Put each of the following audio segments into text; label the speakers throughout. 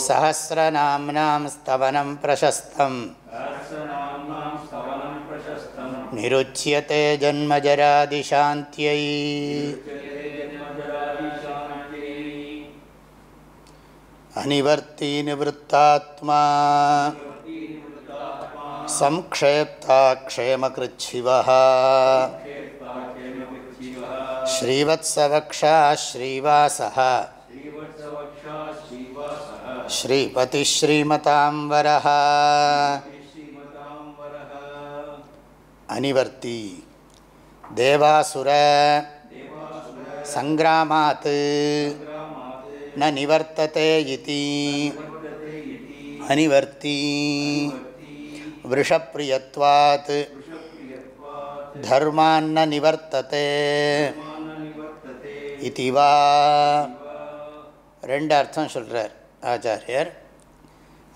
Speaker 1: सहस्रनाम्नां स्तवनं प्रशस्तम्। निरुच्यते जन्मजरादिशान्त्यै। अनिवर्तीनिवृत्तात्मा। संक्षेप्ता क्षेमकृच्छिवः श्रीवत्सवक्षा श्रीवासः। श्रीपतिश्रीमतां वरः अनिवर्ति देवासुर सङ्ग्रामात् न निवर्तते इति अनिवर्ति वृषप्रियत्वात् धर्मान्न निवर्तते इति வா ரெண்டு அர்த்தம் சொல்கிறார் ஆச்சாரியர்.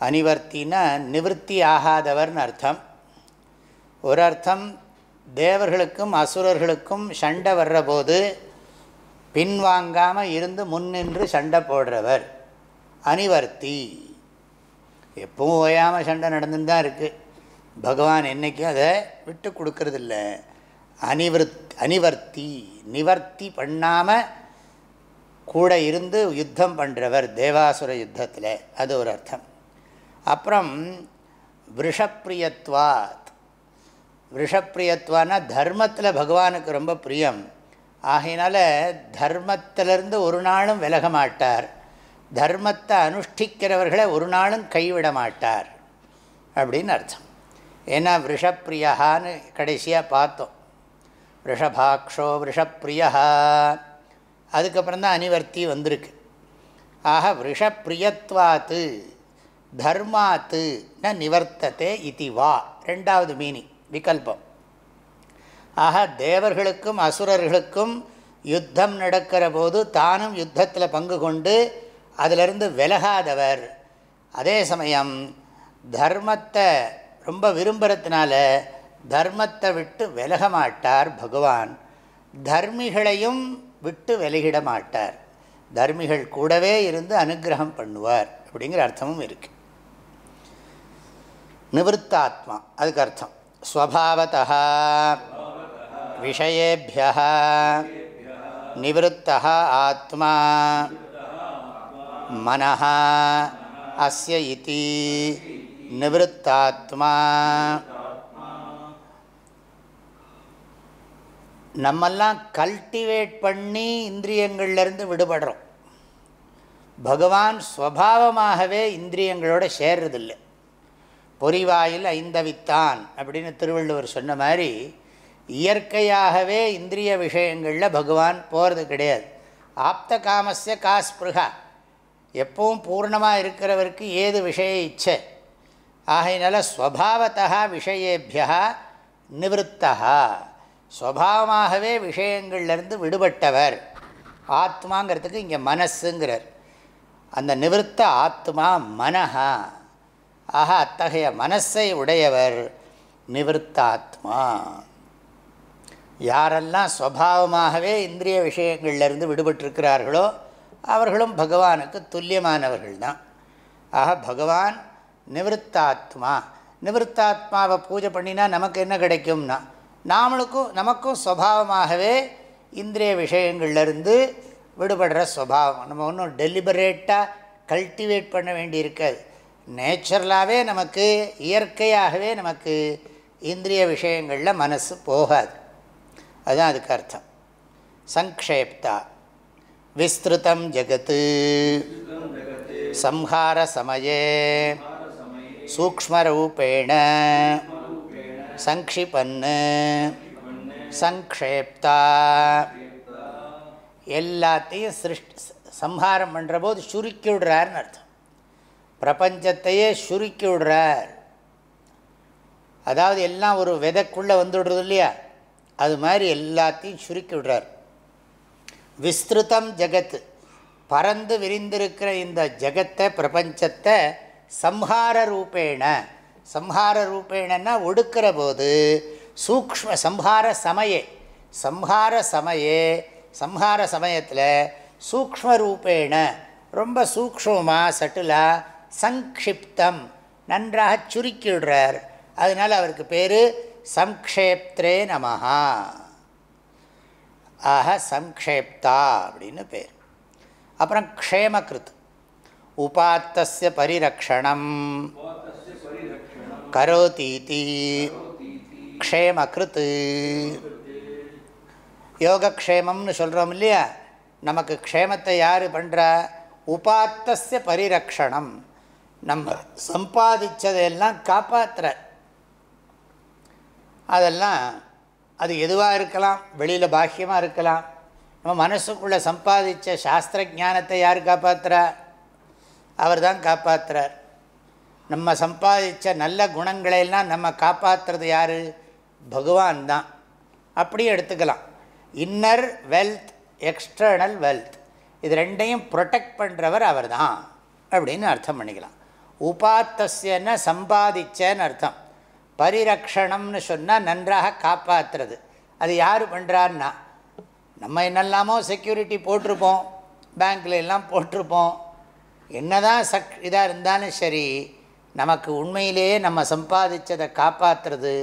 Speaker 1: அனிவர்த்தினா நிவர்த்தி ஆகாதவர்னு அர்த்தம். ஒரு அர்த்தம் தேவர்களுக்கும் அசுரர்களுக்கும் சண்டை வர்ற போது பின்வாங்காமல் இருந்து முன்னின்று சண்டை போடுறவர். அனிவர்த்தி. எப்பவும் ஓயாமல் சண்டை நடந்துன்னு தான் இருக்குது பகவான் என்றைக்கும் அதை விட்டு கொடுக்கறதில்ல. அனிவர்த் அனிவர்த்தி நிவர்த்தி பண்ணாமல் கூட இருந்து யுத்தம் பண்ணுறவர் தேவாசுர யுத்தத்தில். அது ஒரு அர்த்தம். அப்புறம் விஷப்பிரியத்வாத் விஷப்பிரியத்வானா தர்மத்தில் பகவானுக்கு ரொம்ப பிரியம். ஆகையினால தர்மத்திலிருந்து ஒரு நாளும் விலக மாட்டார். தர்மத்தை அனுஷ்டிக்கிறவர்களை ஒரு நாளும் கைவிட மாட்டார். அப்படின்னு அர்த்தம். ஏன்னா விஷப்பிரியான்னு கடைசியாக பார்த்தோம். ரிஷபாக்ஷோ விஷப்பிரியா அதுக்கப்புறம் தான் அனிவர்த்தி வந்திருக்கு. ஆக விஷப்பிரியத்வாத்து தர்மாத்து ந நிவர்த்தத்தை இதி வா ரெண்டாவது மீனிங் விகல்பம். ஆக தேவர்களுக்கும் அசுரர்களுக்கும் யுத்தம் நடக்கிற போது தானும் யுத்தத்தில் பங்கு கொண்டு அதிலிருந்து விலகாதவர். அதே சமயம் தர்மத்தை ரொம்ப விரும்புகிறதுனால தர்மத்தை விட்டு விலக மாட்டார் பகவான். தர்மிகளையும் விட்டு விலகிட மாட்டார். தர்மிகள் கூடவே இருந்து அனுகிரகம் பண்ணுவார். அப்படிங்கிற அர்த்தமும் இருக்கு. நிவத்தாத்மா அதுக்கு அர்த்தம். ஸ்வபாவத்தா விஷயேபிய நிவத்தா ஆத்மா மனஹா அஸ்ய இதி நிவத்தாத்மா நம்மெல்லாம் கல்டிவேட் பண்ணி இந்திரியங்கள்லேருந்து விடுபடுறோம். பகவான் ஸ்வபாவமாகவே இந்திரியங்களோட சேர்றதில்லை. பொறிவாயில் ஐந்தவித்தான் அப்படின்னு திருவள்ளுவர் சொன்ன மாதிரி இயற்கையாகவே இந்திரிய விஷயங்களில் பகவான் போகிறது கிடையாது. ஆப்த காமஸ்ய காஸ்பிருகா எப்பவும் பூர்ணமாக இருக்கிறவருக்கு ஏது விஷய இச்சை? ஆகையினால ஸ்வபாவத்தா விஷயேபியா நிவத்தா ஸ்வபாவமாகவே விஷயங்கள்லேருந்து விடுபட்டவர். ஆத்மாங்கிறதுக்கு இங்கே மனசுங்கிறார். அந்த நிவர்த்த ஆத்மா மனஹா. ஆக அத்தகைய மனசை உடையவர் நிவர்த்தாத்மா யாரெல்லாம் ஸ்வபாவமாகவே இந்திரிய விஷயங்கள்லேருந்து விடுபட்டிருக்கிறார்களோ அவர்களும் பகவானுக்கு துல்லியமானவர்கள் தான் ஆக பகவான் நிவர்த்தாத்மா நிவர்த்தாத்மாவை பூஜை பண்ணினா நமக்கு என்ன கிடைக்கும்னா நாமளுக்கும் நமக்கும் சுவாவமாகவே இந்திரிய விஷயங்கள்லேருந்து விடுபடுற சுவாவம். நம்ம ஒன்றும் டெலிபரேட்டாக கல்டிவேட் பண்ண வேண்டி இருக்காது நேச்சுரலாகவே நமக்கு இயற்கையாகவே நமக்கு இந்திரிய விஷயங்களில் மனசு போகாது. அதுதான் அதுக்கு அர்த்தம். சங்கேப்தா விஸ்திருதம் ஜகத்து. சம்ஹார சமயே. சூக்மரூபேண சங்கிபன்னு சங்கேப்தா எல்லாத்தையும் சிருஷ்டி சம்ஹாரம் பண்ணுற போது சுருக்கி விடுறார்னு அர்த்தம். பிரபஞ்சத்தையே சுருக்கி விடுறார். அதாவது எல்லாம் ஒரு விதைக்குள்ளே வந்துடுறது இல்லையா? அது மாதிரி எல்லாத்தையும் சுருக்கி விடுறார். விஸ்திருத்தம் ஜகத்து. பறந்து விரிந்திருக்கிற இந்த ஜகத்தை பிரபஞ்சத்தை சம்ஹார ரூபேண. சம்ஹார ரூபேணன்னா ஒடுக்கிற போது சூக்ம சம்ஹார சமயே சம்ஹார சமயே சம்ஹார சமயத்தில் சூக்ம ரூபேண ரொம்ப சூக்ஷமாக சட்டிலாக சங்கிப்தம் நன்றாக சுருக்கிவிடுறார். அதனால் அவருக்கு பேர் சம்க்ஷேப்திரே நமஹா. ஆக சம்க்ஷேப்தா அப்படின்னு பேர். அப்புறம் க்ஷேமகிருத் உபாத்தஸ்ய பரிரக்ஷணம். கரோதீதி க்ஷேமகிருத் யோகக்ஷேமம்னு சொல்கிறோம் இல்லையா நமக்கு க்ஷேமத்தை யார் பண்ணுறா உபாத்தஸ்ய பரிரக்ஷணம். நம்ம சம்பாதிச்சதையெல்லாம் காப்பாற்றுற அதெல்லாம் அது எதுவாக இருக்கலாம்? வெளியில் பாக்கியமாக இருக்கலாம். நம்ம மனசுக்குள்ளே சம்பாதிச்ச சாஸ்திர ஞானத்தை யார் காப்பாற்றுறா அவர் தான் காப்பாற்றுறார் நம்ம சம்பாதிச்ச நல்ல குணங்களையெல்லாம் நம்ம காப்பாற்றுறது யார்? பகவான் தான். அப்படியே எடுத்துக்கலாம். இன்னர் வெல்த் எக்ஸ்டர்னல் வெல்த் இது ரெண்டையும் ப்ரொடெக்ட் பண்ணுறவர் அவர் தான் அப்படின்னு அர்த்தம் பண்ணிக்கலாம். உபாத்தஸ்யன்னு சம்பாதிச்சேன்னு அர்த்தம். பரிரக்ஷணம்னு சொன்னால் நன்றாக காப்பாற்றுறது அது யார் பண்ணுறான்னா நம்ம என்னெல்லாமோ செக்யூரிட்டி போட்டிருப்போம். பேங்க்கில் எல்லாம் போட்டிருப்போம். என்ன தான் சக் இதாக இருந்தாலும் சரி நமக்கு உண்மையிலேயே நம்ம சம்பாதிச்சதை காப்பாற்றுறது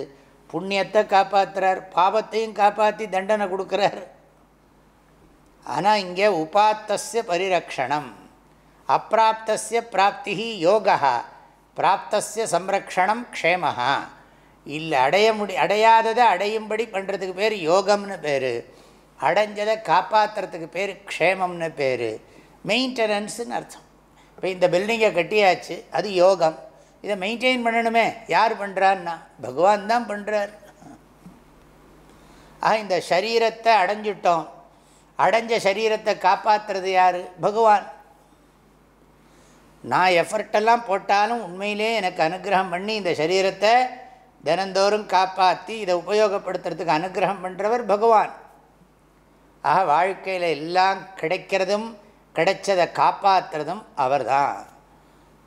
Speaker 1: புண்ணியத்தை காப்பாற்றுறார் பாவத்தையும் காப்பாற்றி தண்டனை கொடுக்குறார். ஆனால் இங்கே உபாத்தஸ்ய பரிரக்ஷணம். அப்பிராப்தஸ்ய பிராப்தி யோகா பிராப்தஸ்ய சம்ரக்ஷணம் க்ஷேமஹா. இல்லை அடைய முடி அடையாததை அடையும்படி பண்ணுறதுக்கு பேர் யோகம்னு பேர். அடைஞ்சதை காப்பாற்றுறதுக்கு பேர் க்ஷேமம்னு பேர். மெயின்டெனன்ஸுன்னு அர்த்தம். இப்போ இந்த பில்டிங்கை கட்டியாச்சு அது யோகம். இதை மெயின்டைன் பண்ணணுமே. யார் பண்ணுறான்னா பகவான் தான் பண்ணுறார் ஆக இந்த சரீரத்தை அடைஞ்சிட்டோம். அடைஞ்ச சரீரத்தை காப்பாற்றுறது யார்? பகவான். நான் எஃபர்ட்டெல்லாம் போட்டாலும் உண்மையிலே எனக்கு அனுகிரகம் பண்ணி இந்த சரீரத்தை தினந்தோறும் காப்பாற்றி இதை உபயோகப்படுத்துறதுக்கு அனுகிரகம் பண்ணுறவர் பகவான். ஆக வாழ்க்கையில் எல்லாம் கிடைக்கிறதும் கிடைச்சதை காப்பாற்றுறதும் அவர் தான்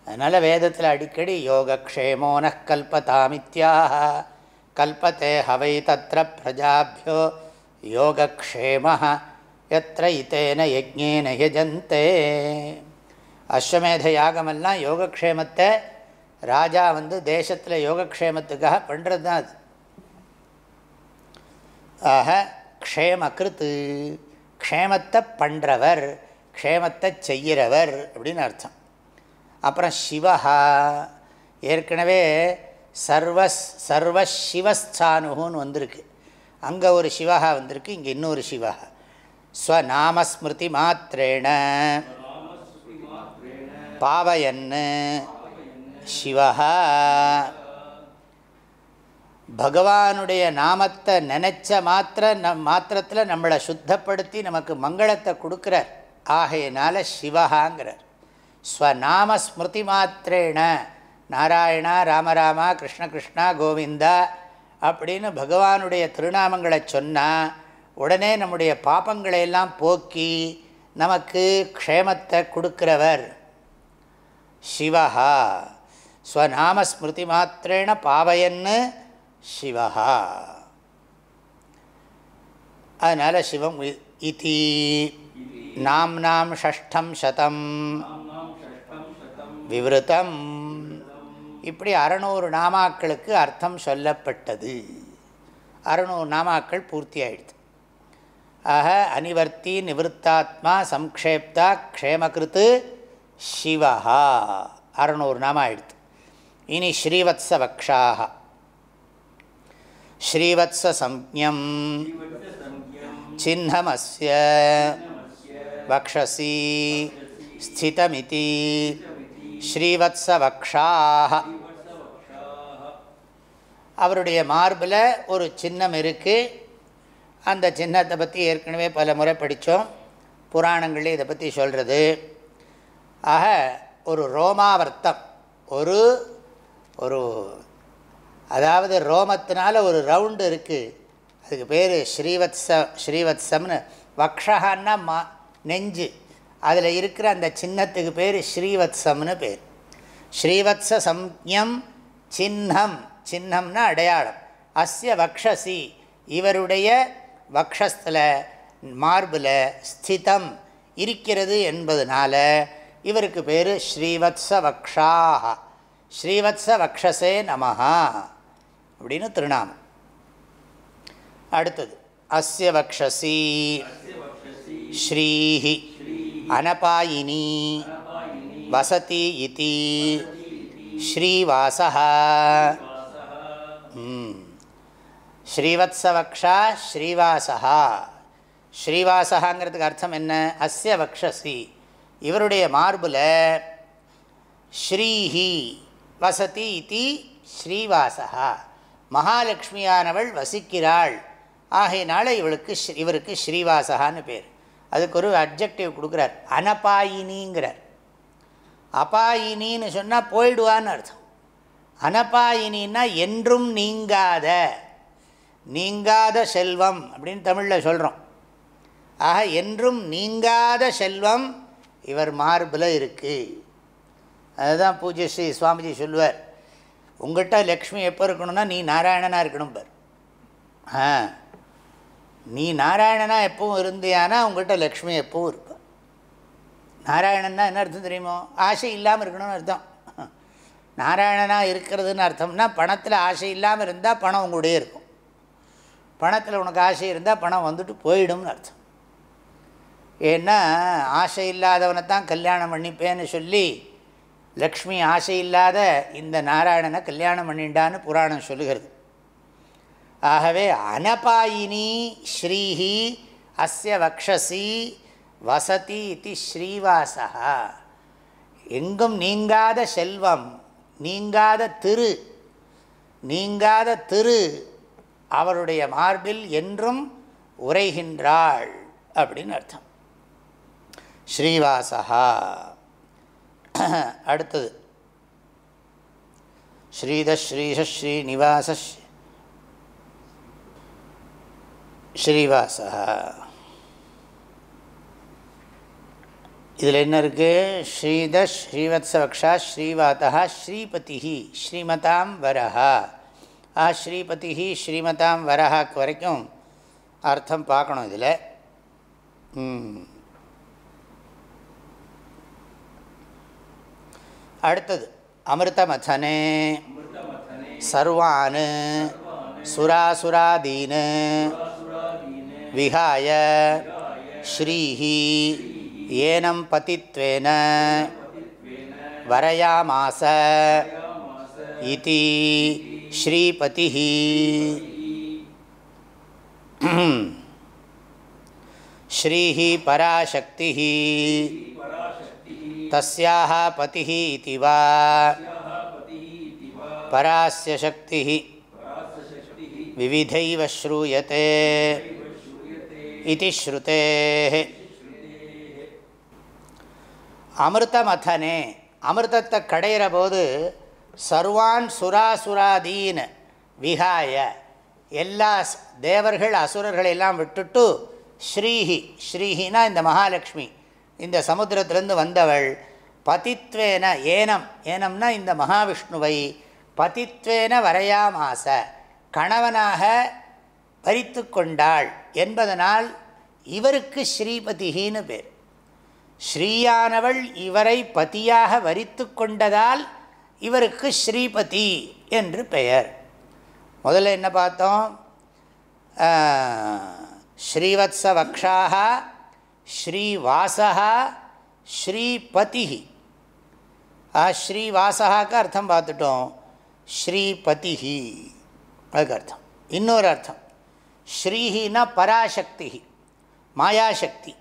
Speaker 1: அதனால் வேதத்தில் அடிக்கடி யோகக்ஷேமோன கல்பதாமித்யாக கல்பத்தே ஹவை தத்திர பிரஜாபியோ யோகக்ஷேம எத்திர இத்தேன யஜ்ஞேன யஜந்தே. அஸ்வமேத யாகமெல்லாம் யோகக்ஷேமத்தை ராஜா வந்து தேசத்தில் யோகக்ஷேமத்துக்காக பண்ணுறது தான் அது. ஆக க்ஷேமகிருத்து க்ஷேமத்தை பண்ணுறவர் க்ஷேமத்தை செய்கிறவர் அப்படின்னு அர்த்தம். அப்புறம் சிவஹா. ஏற்கனவே சர்வஸ் சர்வ சிவஸ்தானுகுன்னு வந்திருக்கு. அங்கே ஒரு சிவஹா வந்திருக்கு இங்கே இன்னொரு சிவஹா. ஸ்வநாமஸ்மிருதி மாத்திரேண பாவையன்னு. சிவஹா. பகவானுடைய நாமத்தை நினச்ச மாத்திர நம் மாத்திரத்தில் நம்மளை சுத்தப்படுத்தி நமக்கு மங்களத்தை கொடுக்குறார். ஆகையினால சிவஹாங்கிறார். ஸ்வநாம ஸ்மிருதி மாத்திரேன நாராயணா ராமராமா கிருஷ்ண கிருஷ்ணா கோவிந்தா அப்படின்னு பகவானுடைய திருநாமங்களை சொன்னால் உடனே நம்முடைய பாப்பங்களை எல்லாம் போக்கி நமக்கு க்ஷேமத்தை கொடுக்கிறவர் சிவஹா. ஸ்வநாமஸ்மிருதி மாத்திரேண பாவயன்னு சிவஹா. அதனால் சிவம் இதி. நாம்னாம் ஷஷ்டம் சதம். விவருத்தம். இப்படி அறநூறு நாமாக்களுக்கு அர்த்தம் சொல்லப்பட்டது. அறநூறு நாமாக்கள் பூர்த்தி ஆயிடுது. ஆக அனிவர்த்தி நிவத்தாத்மா சம்க்ஷேப்தா க்ஷேமகிருத்து சிவஹா. அறநூறு நாம ஆயிடுது. இனி ஸ்ரீவத்ஸ வக்ஷாக ஸ்ரீவத்ஸ சம்யம் சின்னமஸ்ய. வக்ஷசி. ஸ்திதமிதி. ஸ்ரீவத்சவக்ஷாக அவருடைய மார்பில் ஒரு சின்னம் இருக்குது அந்த சின்னத்தை பற்றி ஏற்கனவே பல முறை படித்தோம் புராணங்களே இதை பற்றி சொல்கிறது ஆக ஒரு ரோமாவர்த்தம். ஒரு ஒரு அதாவது ரோமத்தினால ஒரு ரவுண்டு இருக்குது அதுக்கு பேர் ஸ்ரீவத்ஸ ஸ்ரீவத்ஸம்னு வக்ஷகான்னா மா நெஞ்சு. அதில் இருக்கிற அந்த சின்னத்துக்கு பேர் ஸ்ரீவத்ஸம்னு பேர். ஸ்ரீவத்ஸ சம்யம் சின்னம். சின்னம்னா அடையாளம். அஸ்ய வக்ஷசி. இவருடைய வக்ஷஸ்தில் மார்பில் ஸ்திதம் இருக்கிறது என்பதனால இவருக்கு பேர் ஸ்ரீவத்ஸ வக்ஷாக ஸ்ரீவத்ஸ வக்ஷசே நமஹா. அப்படின்னு திருநாமம். அடுத்தது. அஸ்ய வக்ஷசி. ஸ்ரீஹி. அனபாயினி வசதி இதி ஸ்ரீவாசா ஸ்ரீவத்ஸவக்ஷா ஸ்ரீவாசா ஸ்ரீவாசகாங்கிறதுக்கு அர்த்தம் என்ன? அஸ்ய வக்ஷசி. இவருடைய மார்பில் ஸ்ரீஹி வசதி இத்தி ஸ்ரீவாசா மகாலட்சுமியானவள் வசிக்கிறாள். ஆகையினால இவளுக்கு இவருக்கு ஸ்ரீவாசகான்னு பேர். அதுக்கு ஒரு அப்ஜெக்டிவ் கொடுக்குறார். அனபாயினிங்கிறார். அபாயினின்னு சொன்னால் போயிடுவான்னு அர்த்தம். அனபாயினின்னா என்றும் நீங்காத நீங்காத செல்வம் அப்படின்னு தமிழில் சொல்கிறோம் ஆக என்றும் நீங்காத செல்வம் இவர் மார்பில் இருக்குது அதுதான் பூஜை ஸ்ரீ சுவாமிஜி சொல்லுவார். உங்கள்கிட்ட லக்ஷ்மி எப்போ இருக்கணும்னா நீ நாராயணனாக இருக்கணும் பார். ஆ. நீ நாராயணனா எப்பவும் இருந்தியானா உங்கள்கிட்ட லக்ஷ்மி எப்பவும் இருப்பா. நாராயணன்னா என்ன அர்த்தம் தெரியுமோ? ஆசை இல்லாமல் இருக்கணும்னு அர்த்தம். நாராயணனாக இருக்கிறதுன்னு அர்த்தம்னா பணத்தில் ஆசை இல்லாமல் இருந்தால் பணம் உங்களுடைய இருக்கும். பணத்தில் உனக்கு ஆசை இருந்தால் பணம் வந்துட்டு போயிடும்னு அர்த்தம். ஏன்னா ஆசை இல்லாதவனை தான் கல்யாணம் பண்ணிப்பேன்னு சொல்லி லக்ஷ்மி ஆசை இல்லாத இந்த நாராயணனை கல்யாணம் பண்ணிண்டான்னு புராணம் சொல்லுகிறது. ஆகவே அனபாயினி ஸ்ரீஹி அஸ்ய வக்ஷசி வசதி இது ஸ்ரீவாசா எங்கும் நீங்காத செல்வம் நீங்காத திரு நீங்காத திரு அவருடைய மார்பில் என்றும் உரைகின்றாள் அப்படின்னு அர்த்தம். ஸ்ரீவாசா அடுத்தது. ஸ்ரீத ஸ்ரீஷ ஸ்ரீநிவாச ஸ்ரீவாசா இதில் என்ன இருக்குது ஸ்ரீத ஸ்ரீவத்சவக்ஷா ஸ்ரீவாத்தா ஸ்ரீபதி ஸ்ரீமதாம் வரஹா. ஆ ஸ்ரீபதி ஸ்ரீமதாம் வரஹாக்கு வரைக்கும் அர்த்தம் பார்க்கணும் இதில். அடுத்தது அமிர்தமதனே. சர்வான். சுராசுராதீன். विहाय श्री। एनम पति वरयामास इति श्रीपतिः। श्रीः पराशक्तिः। तस्याः पतिः इति परास्य शक्तिः। विविधैव श्रूयते। इति ஸ்ருதேः அமிர்தமதனே அமிர்தத்தை கடையிற போது சர்வான் சுராசுராதீன் விகாய எல்லா தேவர்கள் அசுரர்களை எல்லாம் விட்டுட்டு ஸ்ரீஹி ஸ்ரீஹினா இந்த மகாலட்சுமி இந்த சமுத்திரத்திலேருந்து வந்தவள். பதித்வேன ஏனம் ஏனம்னா இந்த மகாவிஷ்ணுவை பதித்வேன வரையாமாச கணவனாக பறித்து கொண்டாள் என்பதனால் இவருக்கு ஸ்ரீபதிகின்னு பேர். ஸ்ரீயானவள் இவரை பதியாக வரித்து கொண்டதால் இவருக்கு ஸ்ரீபதி என்று பெயர். முதல்ல என்ன பார்த்தோம்? ஸ்ரீவத்ச வக்ஷாக ஸ்ரீவாசா ஸ்ரீபதி ஆ ஸ்ரீவாசகாக்கு அர்த்தம் பார்த்துட்டோம். ஸ்ரீபதிஹி. அதுக்கு அர்த்தம். இன்னொரு அர்த்தம். ஸ்ரீஹினா பராசக்தி மாயாசக்தி.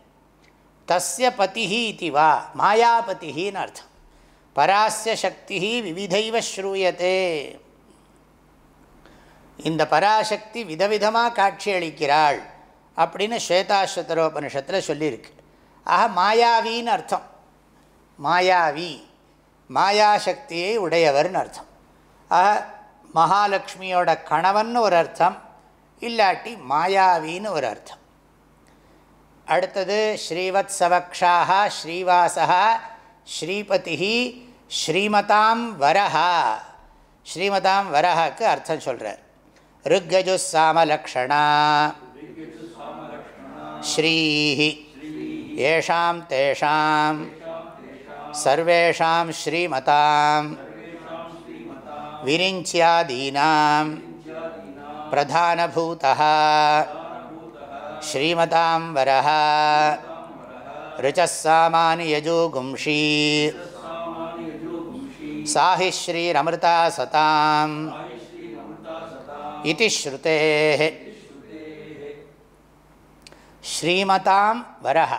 Speaker 1: தஸ்ய பதிஹி இது வா மாயாபதிஹின்னு அர்த்தம். பராசிய சக்தி விவிதைவ ஸ்ரூயத்தே இந்த பராசக்தி விதவிதமாக காட்சி அளிக்கிறாள் அப்படின்னு ஸ்வேதாஸ்வத்தரோபனிஷத்தில் சொல்லியிருக்கு. ஆக மாயாவின்னு அர்த்தம். மாயாவி மாயாசக்தியை உடையவர்னு அர்த்தம். ஆக மகாலட்சுமியோட கணவன் ஒரு அர்த்தம் இல்லாட்டி மாயாவின்னு ஒரு அர்த்தம். அடுத்தது ஸ்ரீவத் சவக்ஷாக ஸ்ரீவாசா ஸ்ரீபதி ஸ்ரீமதாம் வரஹா. ஸ்ரீமதாம் வரஹாக்கு அர்த்தம் சொல்கிறார் ருக்கஜு சாமலக்ஷணா ஸ்ரீஹி. ஏஷாம் தேஷாம். சர்வேஷாம் ஸ்ரீமதாம். விரிஞ்சியாதீனாம். பிரதானபூதः ஸ்ரீமதாம் வரः ருச்சः சாமானி யஜூகும்ஷி சாஹி ஸ்ரீரமிருதா சதாம் இது ஸ்ரீமதாம் வரஹ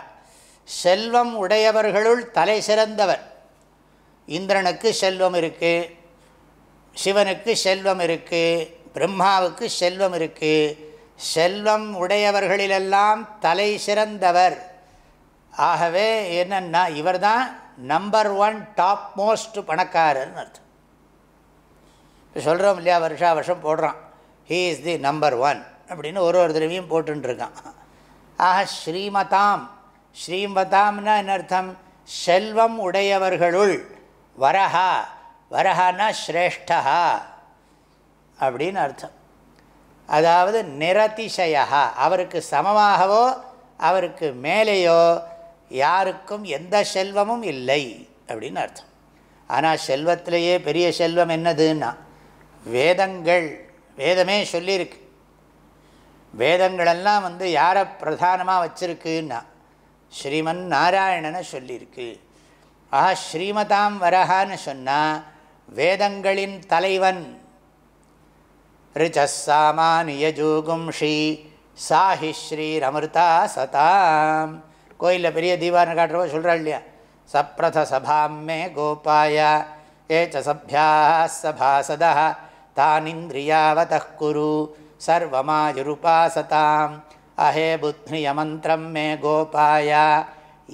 Speaker 1: செல்வம் உடையவர்களுள் தலை சிறந்தவர். இந்திரனுக்கு செல்வம் இருக்குது சிவனுக்கு செல்வம் இருக்குது பிரம்மாவுக்கு செல்வம் இருக்குது செல்வம் உடையவர்களிலெல்லாம் தலை சிறந்தவர். ஆகவே என்னன்னா இவர் தான் நம்பர் ஒன் டாப் மோஸ்ட் பணக்காரர்னு அர்த்தம். சொல்கிறோம் இல்லையா வருஷா வருஷம் போடுறான். He is the number one அப்படின்னு ஒரு ஒரு தடவையும் போட்டுருக்கான் ஆக ஸ்ரீமதாம் ஸ்ரீமதாம்னா என்ன அர்த்தம்? செல்வம் உடையவர்களுள் வரஹா. வரஹான்னா ஸ்ரேஷ்டா அப்படின்னு அர்த்தம். அதாவது நிரதிசயா அவருக்கு சமமாகவோ அவருக்கு மேலேயோ யாருக்கும் எந்த செல்வமும் இல்லை அப்படின்னு அர்த்தம். ஆனால் செல்வத்திலேயே பெரிய செல்வம் என்னதுன்னா வேதங்கள் வேதமே சொல்லியிருக்கு. வேதங்களெல்லாம் வந்து யாரை பிரதானமாக வச்சுருக்குன்னா ஸ்ரீமன் நாராயணனை சொல்லியிருக்கு. ஆஹா ஸ்ரீமதாம் வரஹான்னு சொன்னால் வேதங்களின் தலைவன் ரிச்சசாமானியஜூகும்ஷி சாஹி ஸ்ரீரமிருதா சதாம் கோயிலில் பெரிய தீபாரணை காட்டுறவோ சொல்கிறாள் இல்லையா சப்ரத சபாம் மே கோபாய ஏச்ச சபியா சபாசத தானிந்திரியாவத குரு சர்வமாயுருபாசதாம் அஹே புத்னியமந்திரம் மே கோபாய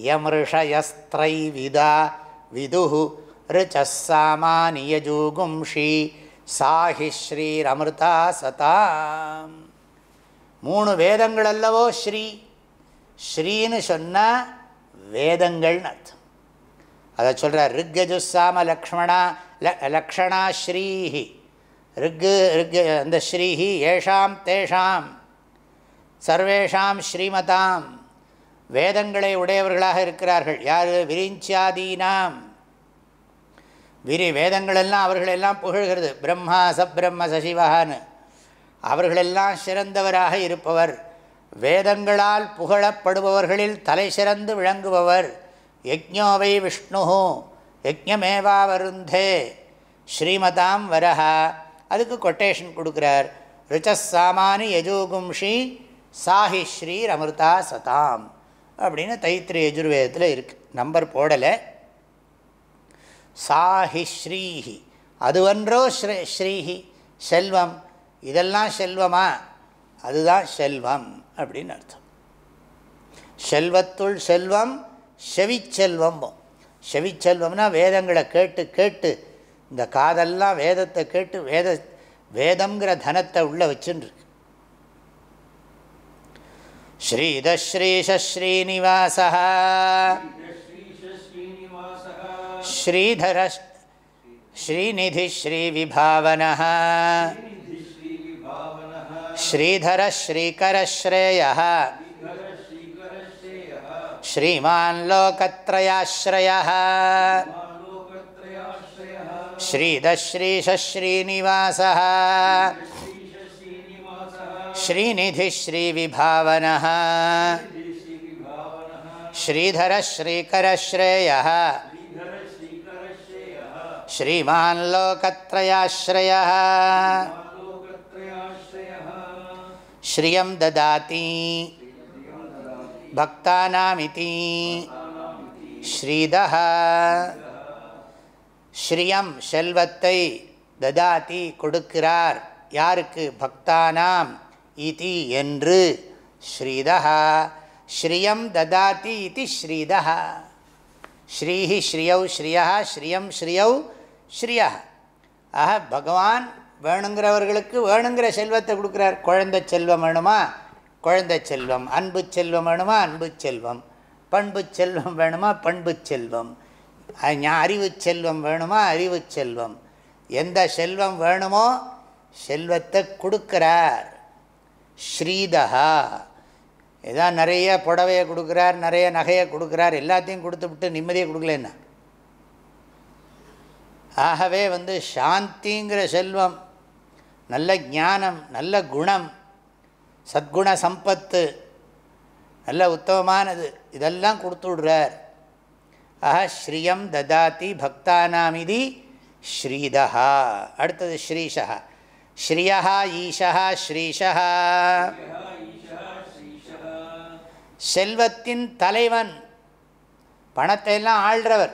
Speaker 1: யமிருஷயஸ்திரைவிதா விது ரிச்சசாமானியஜூகும்ஷி சாஹி ஸ்ரீரமிருதா சதாம் மூணு வேதங்கள் அல்லவோ ஸ்ரீ? ஸ்ரீன்னு சொன்னால் வேதங்கள்னு அர்த்தம். அதை சொல்கிறார் ரிக்கஜுசாம லக்ஷ்மணா ல லக்ஷணா ஸ்ரீஹி. ரிக்கு ரிக்கு அந்த ஸ்ரீஹி ஏஷாம் தேஷாம். சர்வேஷாம் ஸ்ரீமதாம். வேதங்களை உடையவர்களாக இருக்கிறார்கள். யார்? விரிஞ்சாதீனாம். விரி வேதங்களெல்லாம் அவர்களெல்லாம் புகழ்கிறது. பிரம்மா சப்ரம்ம சசிவகான்னு அவர்களெல்லாம் சிறந்தவராக இருப்பவர். வேதங்களால் புகழப்படுபவர்களில் தலை சிறந்து விளங்குபவர். யஜ்ஞோவை விஷ்ணு யஜ்ஞமேவா வருந்தே. ஸ்ரீமதாம் வரஹா. அதுக்கு கொட்டேஷன் கொடுக்குறார். ரிச்சசாமானி யஜூகும்ஷி சாஹி ஸ்ரீர் அமிர்தா சதாம். அப்படின்னு தைத்திரி யஜுர்வேதத்தில் இருக்குது நம்பர் போடலை. சாஹி ஸ்ரீஹி. அதுவன்றோ ஸ்ரீ ஸ்ரீஹி. செல்வம். இதெல்லாம் செல்வமா? அதுதான் செல்வம் அப்படின்னு அர்த்தம். செல்வத்துள் செல்வம் செவிச்செல்வம் செவிச்செல்வம்னா வேதங்களை கேட்டு கேட்டு இந்த காதெல்லாம் வேதத்தை கேட்டு வேத வேதங்கிற தனத்தை உள்ள வச்சுருக்கு ஸ்ரீதஸ்ரீசஸ்ரீனிவாச श्रीधर श्रीनिधिश्रीविभावनः। श्रीधरश्रीकरश्रेयः। श्रीमान् लोकत्रयाश्रयः। श्रीदश्रीशश्रीनिवासः। श्रीनिधिश्रीविभावनः। श्रीधरश्रीकरश्रेयः। श्री ஸ்ரீமான் லோகத்ரயாஸ்ரய ஸ்ரியம் ததாதி பக்தானாமிதி ஸ்ரீதா ஸ்ரியம் செல்வத்தை ததாதி கொடுக்கிறார் யாருக்கு? பக்தானாம் இதி என்று ஸ்ரீதா ஸ்ரியம் ததாதி இது ஸ்ரீதா ஸ்ரீஹி ஸ்ரீயௌ ஸ்ரீயா ஸ்ரியம் ஸ்ரீயௌ ஸ்ரீயா ஆக பகவான் வேணுங்கிறவர்களுக்கு வேணுங்கிற செல்வத்தை கொடுக்குறார். குழந்த செல்வம் வேணுமா? குழந்தை செல்வம். அன்பு செல்வம் வேணுமா? அன்பு செல்வம். பண்பு செல்வம் வேணுமா? பண்பு செல்வம். அறிவு செல்வம் வேணுமா? அறிவு செல்வம். எந்த செல்வம் வேணுமோ செல்வத்தை கொடுக்கிறார். ஸ்ரீதா இதான் நிறைய புடவையை கொடுக்குறார் நிறைய நகையை கொடுக்குறார். எல்லாத்தையும் கொடுத்து விட்டு நிம்மதியை கொடுக்கலன்னா. ஆகவே வந்து சாந்திங்கிற செல்வம் நல்ல ஞானம் நல்ல குணம் சத்குண சம்பத்து நல்ல உத்தமமானது இதெல்லாம் கொடுத்து விடுறார் ஆஹா ஸ்ரீயம் ததாதி பக்தானாமிதி ஸ்ரீதா அடுத்தது ஸ்ரீஷா ஸ்ரீயா ஈஷா ஸ்ரீஷா செல்வத்தின் தலைவன் பணத்தை எல்லாம் ஆள்றவர்.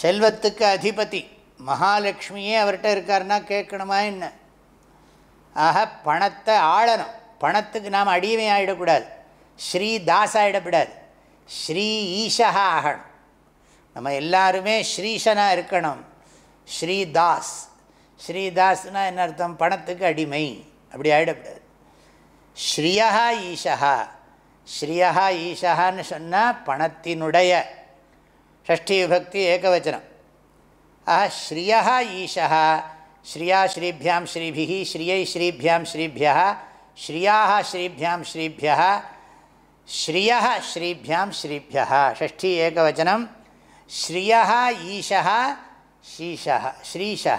Speaker 1: செல்வத்துக்கு அதிபதி. மகாலட்சுமியே அவர்கிட்ட இருக்காருன்னா கேட்கணுமா என்ன? ஆக பணத்தை ஆளணும். பணத்துக்கு நாம் அடிமை ஆகிடக்கூடாது ஸ்ரீ தாஸ் ஆகிடக்கூடாது ஸ்ரீ ஈஷா ஆகணும். நம்ம எல்லாருமே ஸ்ரீஷனாக இருக்கணும். ஸ்ரீதாஸ் ஸ்ரீதாஸ்னால் என்ன அர்த்தம்? பணத்துக்கு அடிமை. அப்படி ஆகிடக்கூடாது ஸ்ரீயா ஈஷா ஸ்ரீயா ஈஷான்னு சொன்னால் பணத்தினுடைய ஷஷ்டி விபக்தி ஏகவச்சனம் ஆஹா ஸ்ரீயா ஈஷா ஸ்ரீயா ஸ்ரீபியாம் ஸ்ரீபி ஸ்ரீயை ஸ்ரீபியாம் ஸ்ரீபியா ஸ்ரீயாக ஸ்ரீபியாம் ஸ்ரீபியா ஸ்ரீயா ஸ்ரீபியாம் ஸ்ரீபியா ஷஷ்டி ஏகவச்சனம் ஸ்ரீயா ஈஷா ஸ்ரீஷா ஸ்ரீஷா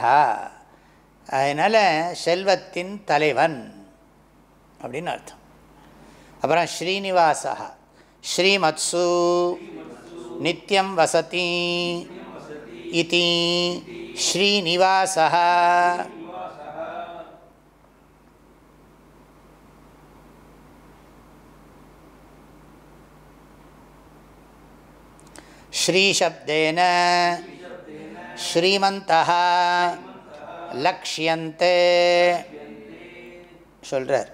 Speaker 1: அதனால் செல்வத்தின் தலைவன் அப்படின்னு அர்த்தம். அப்புறம் ஸ்ரீனிவாசா ஸ்ரீமத்சு. நித்தியம் வசதி இது ஸ்ரீனிவாசா ஸ்ரீசப்தேன ஸ்ரீமந்தः லக்ஷியந்தே சொல்கிறார்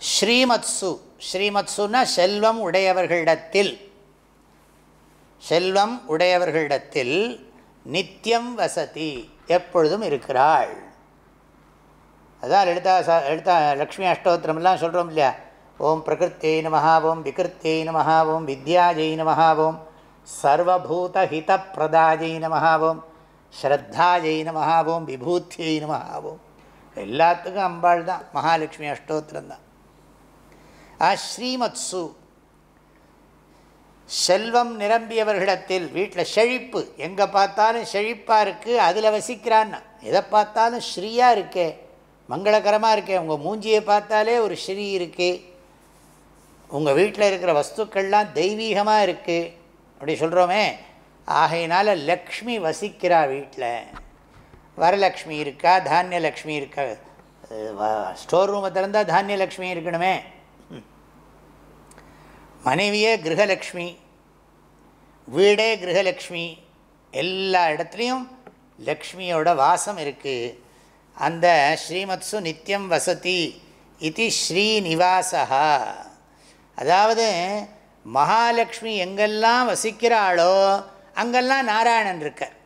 Speaker 1: ஸ்ரீமத்சு ஸ்ரீமத்சுன்னா செல்வம் உடையவர்களிடத்தில் செல்வம் உடையவர்களிடத்தில் நித்தியம் வசதி எப்பொழுதும் இருக்கிறாள். அதான் லலிதா சா லலிதா லக்ஷ்மி அஷ்டோத்திரம்லாம் சொல்கிறோம் இல்லையா? ஓம் பிரகிருத்தியை நமஹா ஓம் விகிருத்தியை நமஹா ஓம் வித்யாஜை நமஹா ஓம் சர்வபூதஹித பிரதாஜை நமஹா ஓம் ஸ்ரத்தாஜை நமஹா ஓம் விபூத்தியை நமஹா ஓம். எல்லாத்துக்கும் அம்பாள் தான் மகாலட்சுமி அஷ்டோத்திரம் தான். ஆ ஸ்ரீமத்சு செல்வம் நிரம்பியவர்களிடத்தில் வீட்டில் செழிப்பு. எங்கே பார்த்தாலும் செழிப்பாக இருக்குது அதில் வசிக்கிறான்னா? எதை பார்த்தாலும் ஸ்ரீயாக இருக்கே. மங்களகரமாக இருக்கே. உங்கள் மூஞ்சியை பார்த்தாலே ஒரு ஸ்ரீ இருக்குது உங்கள் வீட்டில் இருக்கிற வஸ்துக்கள்லாம் தெய்வீகமாக இருக்குது அப்படி சொல்கிறோமே ஆகையினால் லக்ஷ்மி வசிக்கிறா வீட்டில் வரலக்ஷ்மி இருக்கா? தானியலக்ஷ்மி இருக்கா? ஸ்டோர் ரூமை திறந்தால் தானியலக்ஷ்மி இருக்கணுமே. மனைவியே கிரகலக்ஷ்மி வீடே கிரகலக்ஷ்மி எல்லா இடத்துலையும் லக்ஷ்மியோட வாசம் இருக்குது அந்த ஸ்ரீமத்சு நித்தியம் வசதி இது ஸ்ரீநிவாசா அதாவது மகாலட்சுமி எங்கெல்லாம் வசிக்கிறாளோ அங்கெல்லாம் நாராயணன் இருக்கார்.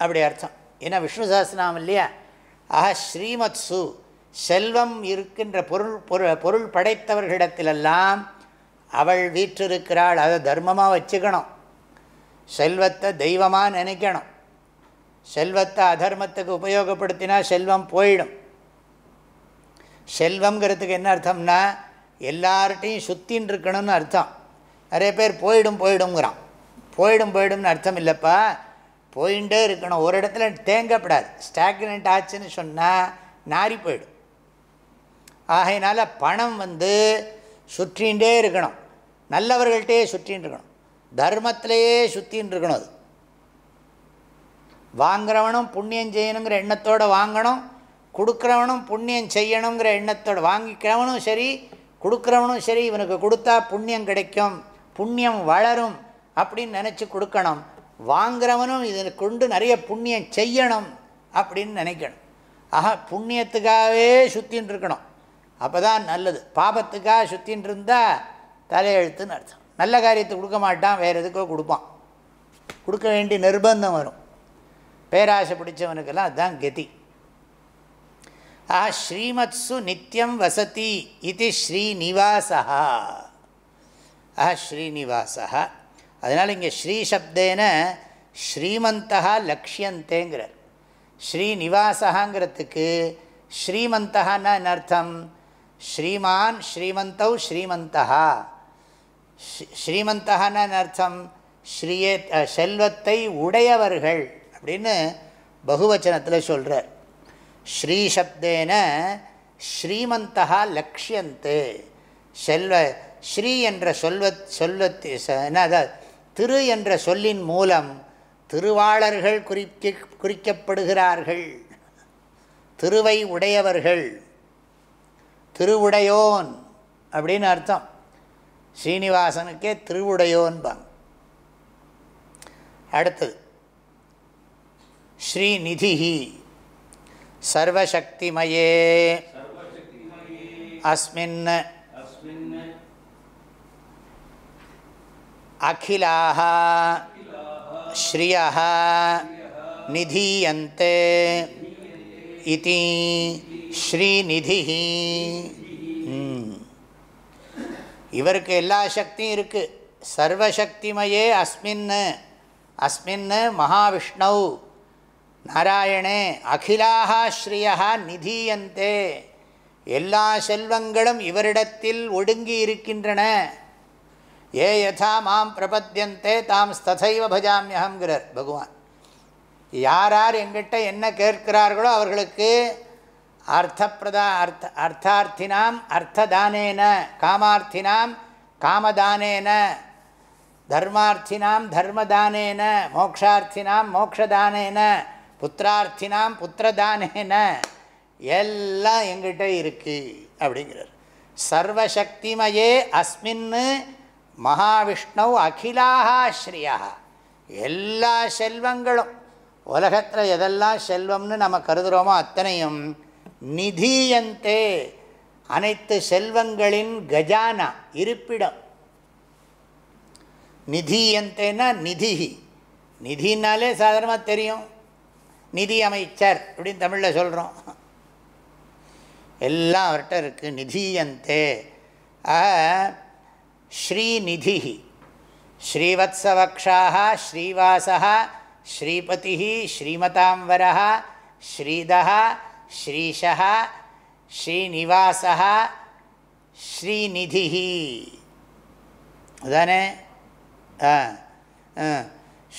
Speaker 1: அப்படி அர்த்தம். ஏன்னா விஷ்ணு சாஸ்திரநாமம் இல்லையா? ஆஹா ஸ்ரீமத்சு செல்வம் இருக்கின்ற பொருள் பொருள் பொருள் படைத்தவர்களிடத்திலெல்லாம் அவள் வீற்றிருக்கிறாள் அதை தர்மமாக வச்சுக்கணும். செல்வத்தை தெய்வமாக நினைக்கணும். செல்வத்தை அதர்மத்துக்கு உபயோகப்படுத்தினா செல்வம் போயிடும். செல்வங்கிறதுக்கு என்ன அர்த்தம்னா எல்லார்ட்டையும் சுத்தின்னு இருக்கணும்னு அர்த்தம். நிறைய பேர் போயிடும் போயிடுங்கிறான் போயிடும் போயிடும்னு அர்த்தம் இல்லைப்பா. போயிட்டே இருக்கணும். ஒரு இடத்துல தேங்கப்படாது. ஸ்டாக்னண்ட் ஆச்சுன்னு சொன்னால் நாரி போயிடும். ஆகையினால் பணம் வந்து சுற்றின்ண்டே இருக்கணும். நல்லவர்கள்ட்டே சுற்றின்னு இருக்கணும் தர்மத்திலேயே சுற்றின்னு இருக்கணும் அது. வாங்குறவனும் புண்ணியம் செய்யணுங்கிற எண்ணத்தோடு வாங்கணும். கொடுக்குறவனும் புண்ணியம் செய்யணுங்கிற எண்ணத்தோடு வாங்கிக்கிறவனும் சரி கொடுக்குறவனும் சரி இவனுக்கு கொடுத்தா புண்ணியம் கிடைக்கும் புண்ணியம் வளரும் அப்படின்னு நினச்சி கொடுக்கணும். வாங்குறவனும் இதை கொண்டு நிறைய புண்ணியம் செய்யணும் அப்படின்னு நினைக்கணும். ஆஹா புண்ணியத்துக்காகவே சுற்றின்னு இருக்கணும் அப்போ தான் நல்லது. பாபத்துக்காக சுற்றின்னு இருந்தால் தலையெழுத்துன்னு அர்த்தம். நல்ல காரியத்தை கொடுக்க மாட்டான் வேறு எதுக்கோ கொடுப்பான். கொடுக்க வேண்டிய நிர்பந்தம் வரும். பேராசை பிடிச்சவனுக்கெல்லாம் அதுதான் கதி. ஆ ஸ்ரீமத்ஸு நித்தியம் வசதி இது ஸ்ரீநிவாசா ஆ ஸ்ரீநிவாசா அதனால் இங்கே ஸ்ரீசப்தேன ஸ்ரீமந்தா லக்ஷியந்தேங்கிறார். ஸ்ரீநிவாசகாங்கிறதுக்கு ஸ்ரீமந்தகான்னா என்ன அர்த்தம்? ஸ்ரீமான் ஸ்ரீமந்தௌ ஸ்ரீமந்தா ஸ்ரீமந்தகான்னா அர்த்தம் ஸ்ரீயே செல்வத்தை உடையவர்கள் அப்படின்னு பகுவச்சனத்தில் சொல்கிறார் ஸ்ரீசப்தேன ஸ்ரீமந்தகா லக்ஷியந்தே. செல்வ ஸ்ரீ என்ற சொல்வ சொல்வத்தி என்ன திரு என்ற சொல்லின் மூலம் திருவாளர்கள் குறிக்க குறிக்கப்படுகிறார்கள். திருவை உடையவர்கள். திருவுடையோன் அப்படின்னு அர்த்தம். ஸ்ரீனிவாசனுக்கே திருவுடையோன்பாங்க அடுத்தது ஸ்ரீநிதி சர்வசக்திமயே அஸ்மின் அகிலாக ஸ்ரியா நிதீயந்தே இதி ஸ்ரீநிதி இவருக்கு எல்லா சக்தியும் இருக்குது சர்வசக்திமயே அஸ்மின்னு. அஸ்மின்னு மகாவிஷ்ணவ் நாராயணே அகிலாக ஸ்ரீயா நிதீயந்தே. எல்லா செல்வங்களும் இவரிடத்தில் ஒடுங்கி இருக்கின்றன. ஏ யதா மாம் பிரபத்தியந்தே தாம் ததைவ பஜாமியகங்கிறார் பகவான். யார் யார் எங்கிட்ட என்ன கேட்கிறார்களோ அவர்களுக்கு அர்த்தப்பிரதா அர்த்த அர்த்தார்த்தினாம் அர்த்ததானேன காமார்த்தினாம் காமதானேன தர்மார்த்தினாம் தர்மதானேன மோக்ஷார்த்தினாம் மோக்ஷதானேன புத்திரார்த்தினாம் புத்திரதானேன. எல்லாம் எங்கிட்ட இருக்குது அப்படிங்கிறார். சர்வசக்திமயே அஸ்மின்னு மகாவிஷ்ணவ் அகிலாக ஸ்ரீயா. எல்லா செல்வங்களும். உலகத்தில் எதெல்லாம் செல்வம்னு நம்ம கருதுகிறோமோ அத்தனையும் நிதியந்தே. அனைத்து செல்வங்களின் கஜானா இருப்பிடம். நிதியந்தேன்னா நிதி. நிதினாலே சாதாரணமாக தெரியும். நிதி அமைச்சர் அப்படின்னு தமிழில் சொல்கிறோம் எல்லாம் அவர்கிட்ட இருக்குது நிதியந்தே. ஸ்ரீநிதி. ஸ்ரீவத்சவக்ஷாக ஸ்ரீவாசா ஸ்ரீபதி ஸ்ரீமதாம்பர ஸ்ரீதா ஸ்ரீஷா ஸ்ரீநிவாசா ஸ்ரீநிதி அதானே?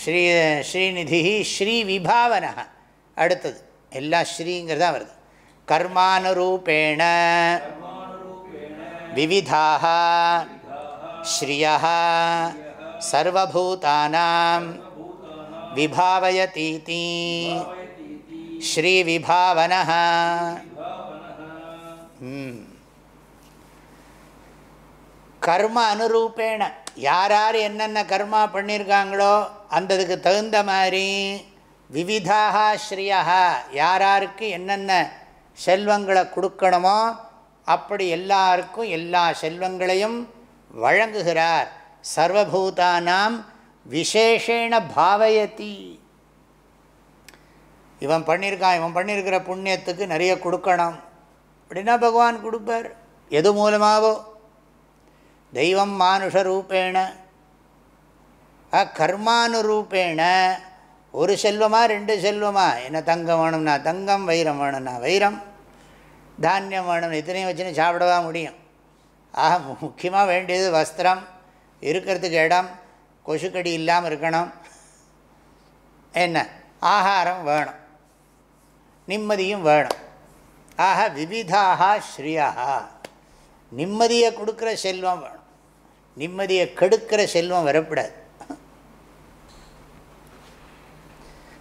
Speaker 1: ஸ்ரீ ஸ்ரீநிதி ஸ்ரீ விபாவன அடுத்தது. எல்லாம் ஸ்ரீங்கிறது தான் வருது. கர்மானுரூபேண. விவிதாக ஸ்ரியா சர்வபூதானாம். விபாவயதீதி. ஸ்ரீவிபாவன கர்ம அனுரூபேண யார் யார் என்னென்ன கர்மா பண்ணியிருக்காங்களோ அந்ததுக்கு தகுந்த மாதிரி விவிதாக ஸ்ரீயா யார் யாருக்கு என்னென்ன செல்வங்களை கொடுக்கணுமோ அப்படி எல்லாருக்கும் எல்லா செல்வங்களையும் வழங்குகிறார். சர்வபூதானாம் விசேஷேண பாவயதி. இவன் பண்ணியிருக்கான் இவன் பண்ணியிருக்கிற புண்ணியத்துக்கு நிறைய கொடுக்கணும். அப்படின்னா பகவான் கொடுப்பார். எது மூலமாகவோ தெய்வம் மானுஷ ரூபேண கர்மானுரூபேண. ஒரு செல்வமா ரெண்டு செல்வமா? என்ன தங்கம் வேணும்னா தங்கம் வைரம் வேணும்னா வைரம். தானியம் வேணும் இத்தனையும் வச்சுன்னு சாப்பிடவா முடியும். ஆக முக்கியமாக வேண்டியது வஸ்திரம். இருக்கிறதுக்கு இடம். கொசுக்கடி இல்லாமல் இருக்கணும். என்ன? ஆகாரம் வேணும். நிம்மதியும் வேணும். ஆக விவிதாக ஸ்ரீயாக நிம்மதியை கொடுக்குற செல்வம் வேணும். நிம்மதியை கெடுக்கிற செல்வம் வரக்கூடாது.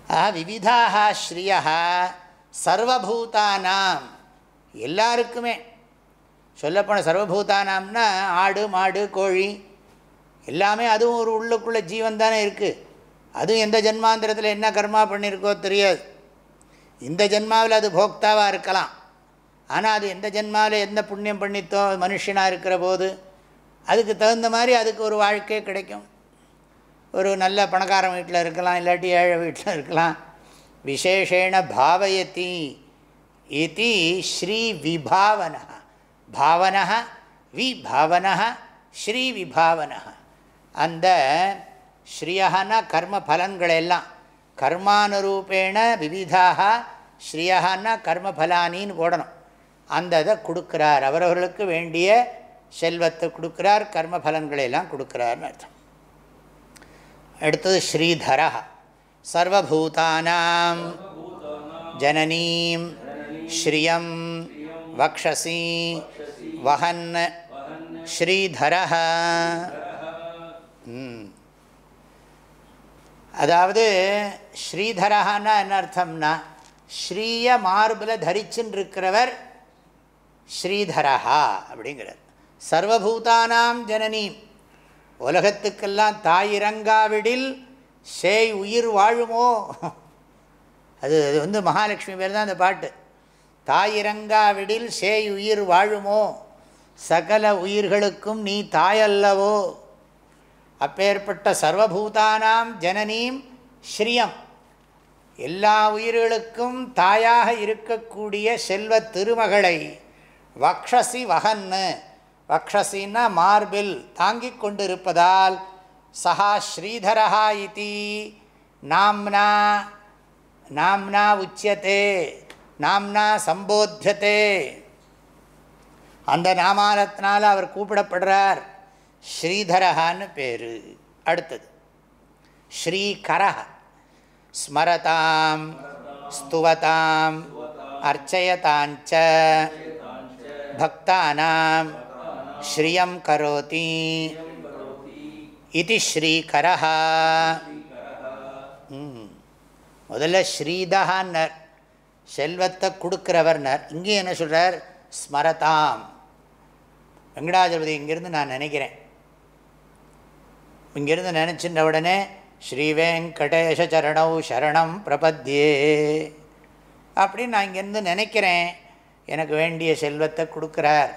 Speaker 1: ஆக விவிதாக ஸ்ரீயா சர்வபூதானாம். எல்லாருக்குமே. சொல்லப்போன சர்வபூதானாம்னா ஆடு மாடு கோழி. எல்லாமே அதுவும் ஒரு உள்ளுக்குள்ளே ஜீவன் தானே இருக்குது அதுவும் எந்த ஜென்மாந்திரத்தில் என்ன கர்மா பண்ணியிருக்கோ தெரியாது. இந்த ஜென்மாவில் அது போக்தாவாக இருக்கலாம். ஆனால் அது எந்த ஜென்மாவில் எந்த புண்ணியம் பண்ணித்தோ மனுஷனாக இருக்கிற போது அதுக்கு தகுந்த மாதிரி அதுக்கு ஒரு வாழ்க்கை கிடைக்கும். ஒரு நல்ல பணக்காரன் வீட்டில் இருக்கலாம் இல்லாட்டி ஏழை வீட்டில் இருக்கலாம். விசேஷேண பாவயதி. இது ஸ்ரீ விபாவனா பாவனா விபாவனா ஸ்ரீ விபாவனா அந்த ஸ்ரீயகனா கர்ம பலன்களெல்லாம் கர்மானுரூபேண விவிதாக ஸ்ரீயகன்னா கர்மபலானின்னு போடணும் அந்த இதை கொடுக்குறார். அவரவர்களுக்கு வேண்டிய செல்வத்தை கொடுக்குறார் கர்ம பலன்களையெல்லாம் கொடுக்குறார்னு அர்த்தம். அடுத்தது ஸ்ரீதர சர்வூதானாம் ஜனனீம் ஸ்ரீயம் வக்ஷசி வஹன் ஸ்ரீதர ம். அதாவது ஸ்ரீதரஹான்னா என்ன அர்த்தம்னா ஸ்ரீய மார்பில் தரிச்சுன்னு இருக்கிறவர் ஸ்ரீதரஹா அப்படிங்கிறார். சர்வபூதானாம் ஜனனி உலகத்துக்கெல்லாம் தாயிரங்காவிடில் சேய் உயிர் வாழுமோ? அது அது வந்து மகாலட்சுமி பேர் தான் அந்த பாட்டு. தாயிரங்காவிடில் சேய் உயிர் வாழுமோ? சகல உயிர்களுக்கும் நீ தாயல்லவோ? அப்பேற்பட்ட சர்வபூதானாம் ஜனனீம் ஸ்ரீயம். எல்லா உயிர்களுக்கும் தாயாக இருக்கக்கூடிய செல்வ திருமகளை வக்ஷசி வகன்னு. வக்ஷசின்னா மார்பில் தாங்கி கொண்டிருப்பதால் சஹா ஸ்ரீதரஹா இதி. நாம்னா நாம்னா உச்சியத்தே நாம்னா சம்போத்தியத்தே அந்த நாமாலத்தினால் அவர் கூப்பிடப்படுறார். ஸ்ரீதரஹான்னு பேர். அடுத்தது. ஸ்ரீகரஹ. ஸ்மரதாம் ஸ்துவதாம் அர்ச்சயதாஞ்ச பக்தானாம் ஸ்ரீயம் கரோதி இது ஸ்ரீகரஹ. முதல்ல ஸ்ரீதஹான்னர். செல்வத்தை கொடுக்குறவர்னர். இங்கே என்ன சொல்கிறார் ஸ்மரதாம். வெங்கடாஜபதி இங்கேருந்து நான் நினைக்கிறேன். இங்கேருந்து நினச்சின்ற உடனே ஸ்ரீ சரணௌ சரணம் பிரபத்தியே அப்படின்னு நான் இங்கேருந்து நினைக்கிறேன். எனக்கு வேண்டிய செல்வத்தை கொடுக்குறார்.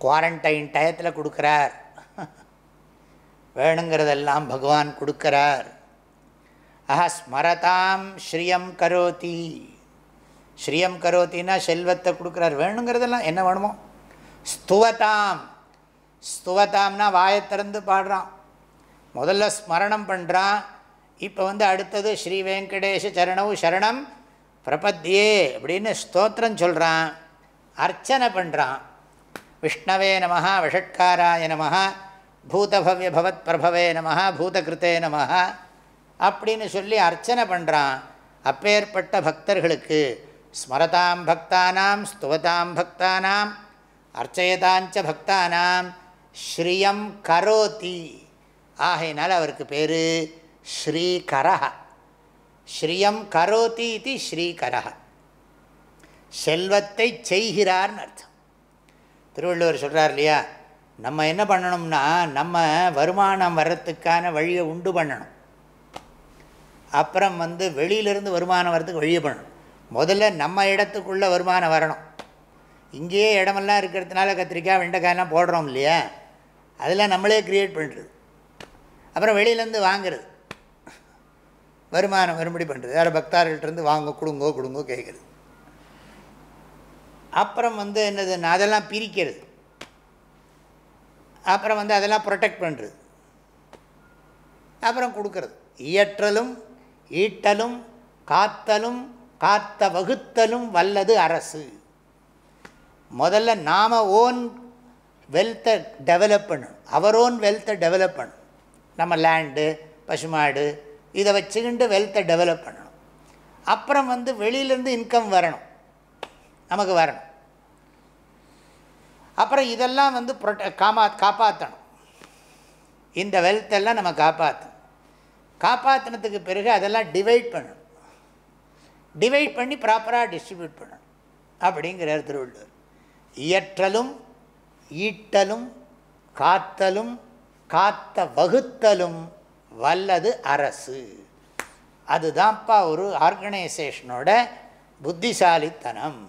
Speaker 1: குவாரண்டைன் டயத்தில் கொடுக்குறார். வேணுங்கிறதெல்லாம் பகவான் கொடுக்குறார். ஆஹா ஸ்மரதாம் ஸ்ரீயம் கரோதி. ஸ்ரீயம் கரோத்தின்னா செல்வத்தை கொடுக்குறார். வேணுங்கிறதெல்லாம் என்ன வேணுமோ? ஸ்துவதாம். ஸ்துவதாம்னா வாயை திறந்து பாடுறான். முதல்ல ஸ்மரணம் பண்ணுறான் இப்போ வந்து அடுத்தது ஸ்ரீ வெங்கடேஷ சரணவு சரணம் பிரபத்தியே அப்படின்னு ஸ்தோத்திரம் சொல்கிறான் அர்ச்சனை பண்ணுறான் விஷ்ணவே நம விஷட்காராய நம பூதபவ்ய பவத் பிரபவே நம பூதகிருத்தே நம அப்படின்னு சொல்லி அர்ச்சனை பண்ணுறான் அப்பேற்பட்ட பக்தர்களுக்கு ஸ்மரதாம் பக்தானாம் ஸ்துவதாம் பக்தானாம் அர்ச்சயதாஞ்ச பக்தானாம் ஸ்ரீயம் கரோதி. ஆகையினால் அவருக்கு பேர் ஸ்ரீகரஹ. ஸ்ரீயம் கரோதி இது ஸ்ரீகரஹ. செல்வத்தை செய்கிறார்னு அர்த்தம். திருவள்ளுவர் சொல்கிறார் இல்லையா? நம்ம என்ன பண்ணணும்னா நம்ம வருமானம் வர்றதுக்கான வழியை உண்டு பண்ணணும். அப்புறம் வந்து வெளியிலேருந்து வருமானம் வர்றதுக்கு வழியை பண்ணணும். முதல்ல நம்ம இடத்துக்குள்ளே வருமானம் வரணும். இங்கேயே இடமெல்லாம் இருக்கிறதுனால கத்திரிக்காய் வெண்டைக்காயெல்லாம் போடுறோம் இல்லையா? அதெல்லாம் நம்மளே க்ரியேட் பண்ணுறது அப்புறம் வெளியிலேருந்து வாங்கிறது. வருமானம் வரும்படி பண்ணுறது வேறு பக்தார்கள்ட்டருந்து வாங்க கொடுங்கோ கொடுங்கோ கேட்குறது. அப்புறம் வந்து என்னதுன்னா அதெல்லாம் பிரிக்கிறது. அப்புறம் வந்து அதெல்லாம் ப்ரொடெக்ட் பண்ணுறது அப்புறம் கொடுக்கறது. இயற்றலும் ஈட்டலும் காத்தலும் காத்த வகுத்தலும் வல்லது அரசு. முதல்ல நாம் ஓன் வெல்த்தை டெவலப் பண்ணணும். அவர் ஓன் வெல்த்தை டெவலப் பண்ணணும். நம்ம லேண்டு பசுமாடு இதை வச்சுக்கிண்டு வெல்த்தை டெவலப் பண்ணணும். அப்புறம் வந்து வெளியிலேருந்து இன்கம் வரணும். நமக்கு வரணும். அப்புறம் இதெல்லாம் வந்து ப்ரொட்ட காமா காப்பாற்றணும் இந்த வெல்த்தெல்லாம் நம்ம காப்பாற்றணும் காப்பாற்றினத்துக்கு பிறகு அதெல்லாம் டிவைட் பண்ணணும். டிவைட் பண்ணி ப்ராப்பராக டிஸ்ட்ரிபியூட் பண்ணணும். அப்படிங்கிறார் திருவள்ளுவர். இயற்றலும் ஈட்டலும் காத்தலும் காத்த வகுத்தலும் வல்லது அரசு. அதுதான்ப்பா ஒரு ஆர்கனைசேஷனோட புத்திசாலித்தனம்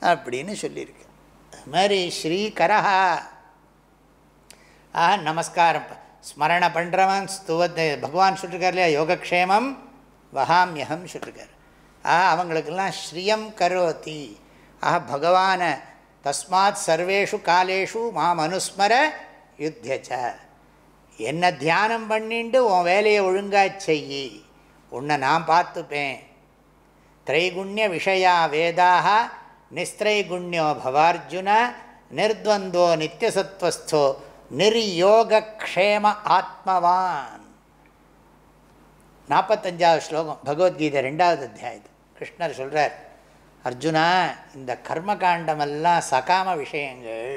Speaker 1: அப்படின்னு சொல்லியிருக்கு. அது மாதிரி ஸ்ரீகரஹா ஆ நமஸ்காரம். ஸ்மரண பண்ணுறவன் ஸ்துவத் பகவான் சொல்லிருக்கார் இல்லையா? யோகக்ஷேமம் வகாமியகம் சொல்லிருக்கார். ஆ அவங்களுக்கெல்லாம் ஸ்ரீயம் கரோதி. ஆஹா பகவான தஸ்மாத் சர்வேஷு காலேஷு மாம் அனுஸ்மர யுத்தியச்ச என்னை தியானம் பண்ணிட்டு உன் வேலையை ஒழுங்காக செய்யி. உன்னை நான் பார்த்துப்பேன். திரைகுண்ய விஷயா வேதாக நிஸ்திரைகுண்யோ பவார்ஜுன நிர்த்வந்தோ நித்தியசத்வஸ்தோ நிர்யோகக்ஷேம ஆத்மவான். நாற்பத்தஞ்சாவது ஸ்லோகம் பகவத்கீதை ரெண்டாவது அத்தியாயத்து. கிருஷ்ணர் சொல்கிறார் அர்ஜுனா இந்த கர்மகாண்டமெல்லாம் சகாம விஷயங்கள்.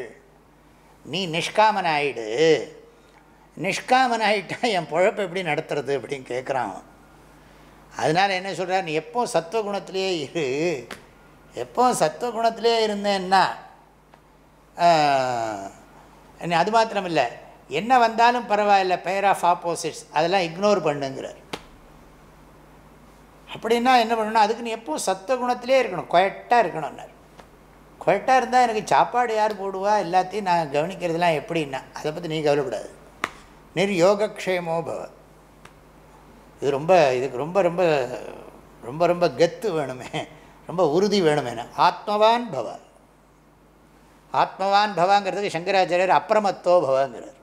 Speaker 1: நீ நிஷ்காமன் ஆயிடு நிஷ்காமன் ஆகிட்டா என் பொழப்பு எப்படி நடத்துறது அப்படின்னு கேட்குறான் அதனால் என்ன சொல்கிறார் நீ எப்போ சத்துவகுணத்திலே இரு. எப்போ சத்துவகுணத்திலே இருந்தேன்னா நீ அது மாத்திரமில்லை. என்ன வந்தாலும் பரவாயில்ல. பெயர் ஆஃப் ஆப்போசிட்ஸ் அதெல்லாம் இக்னோர் பண்ணுங்கிறார். அப்படின்னா என்ன பண்ணணும் அதுக்கு நீ எப்போ சத்துவகுணத்திலே இருக்கணும். குயட்டாக இருக்கணும்னார். குயட்டாக இருந்தால் எனக்கு சாப்பாடு யார் போடுவா? எல்லாத்தையும் நான் கவனிக்கிறதுலாம் எப்படின்னா அதை பற்றி நீ கவலைப்படாது. நிர்யோகக்ஷேமோ பவ. இது ரொம்ப இதுக்கு ரொம்ப ரொம்ப ரொம்ப ரொம்ப கெத்து வேணுமே. ரொம்ப உறுதி வேணுமே ஆத்மவான் பவ. ஆத்மவான் பவாங்கிறதுக்கு சங்கராச்சாரியர் அப்பிரமத்தோ பவங்கிறார்.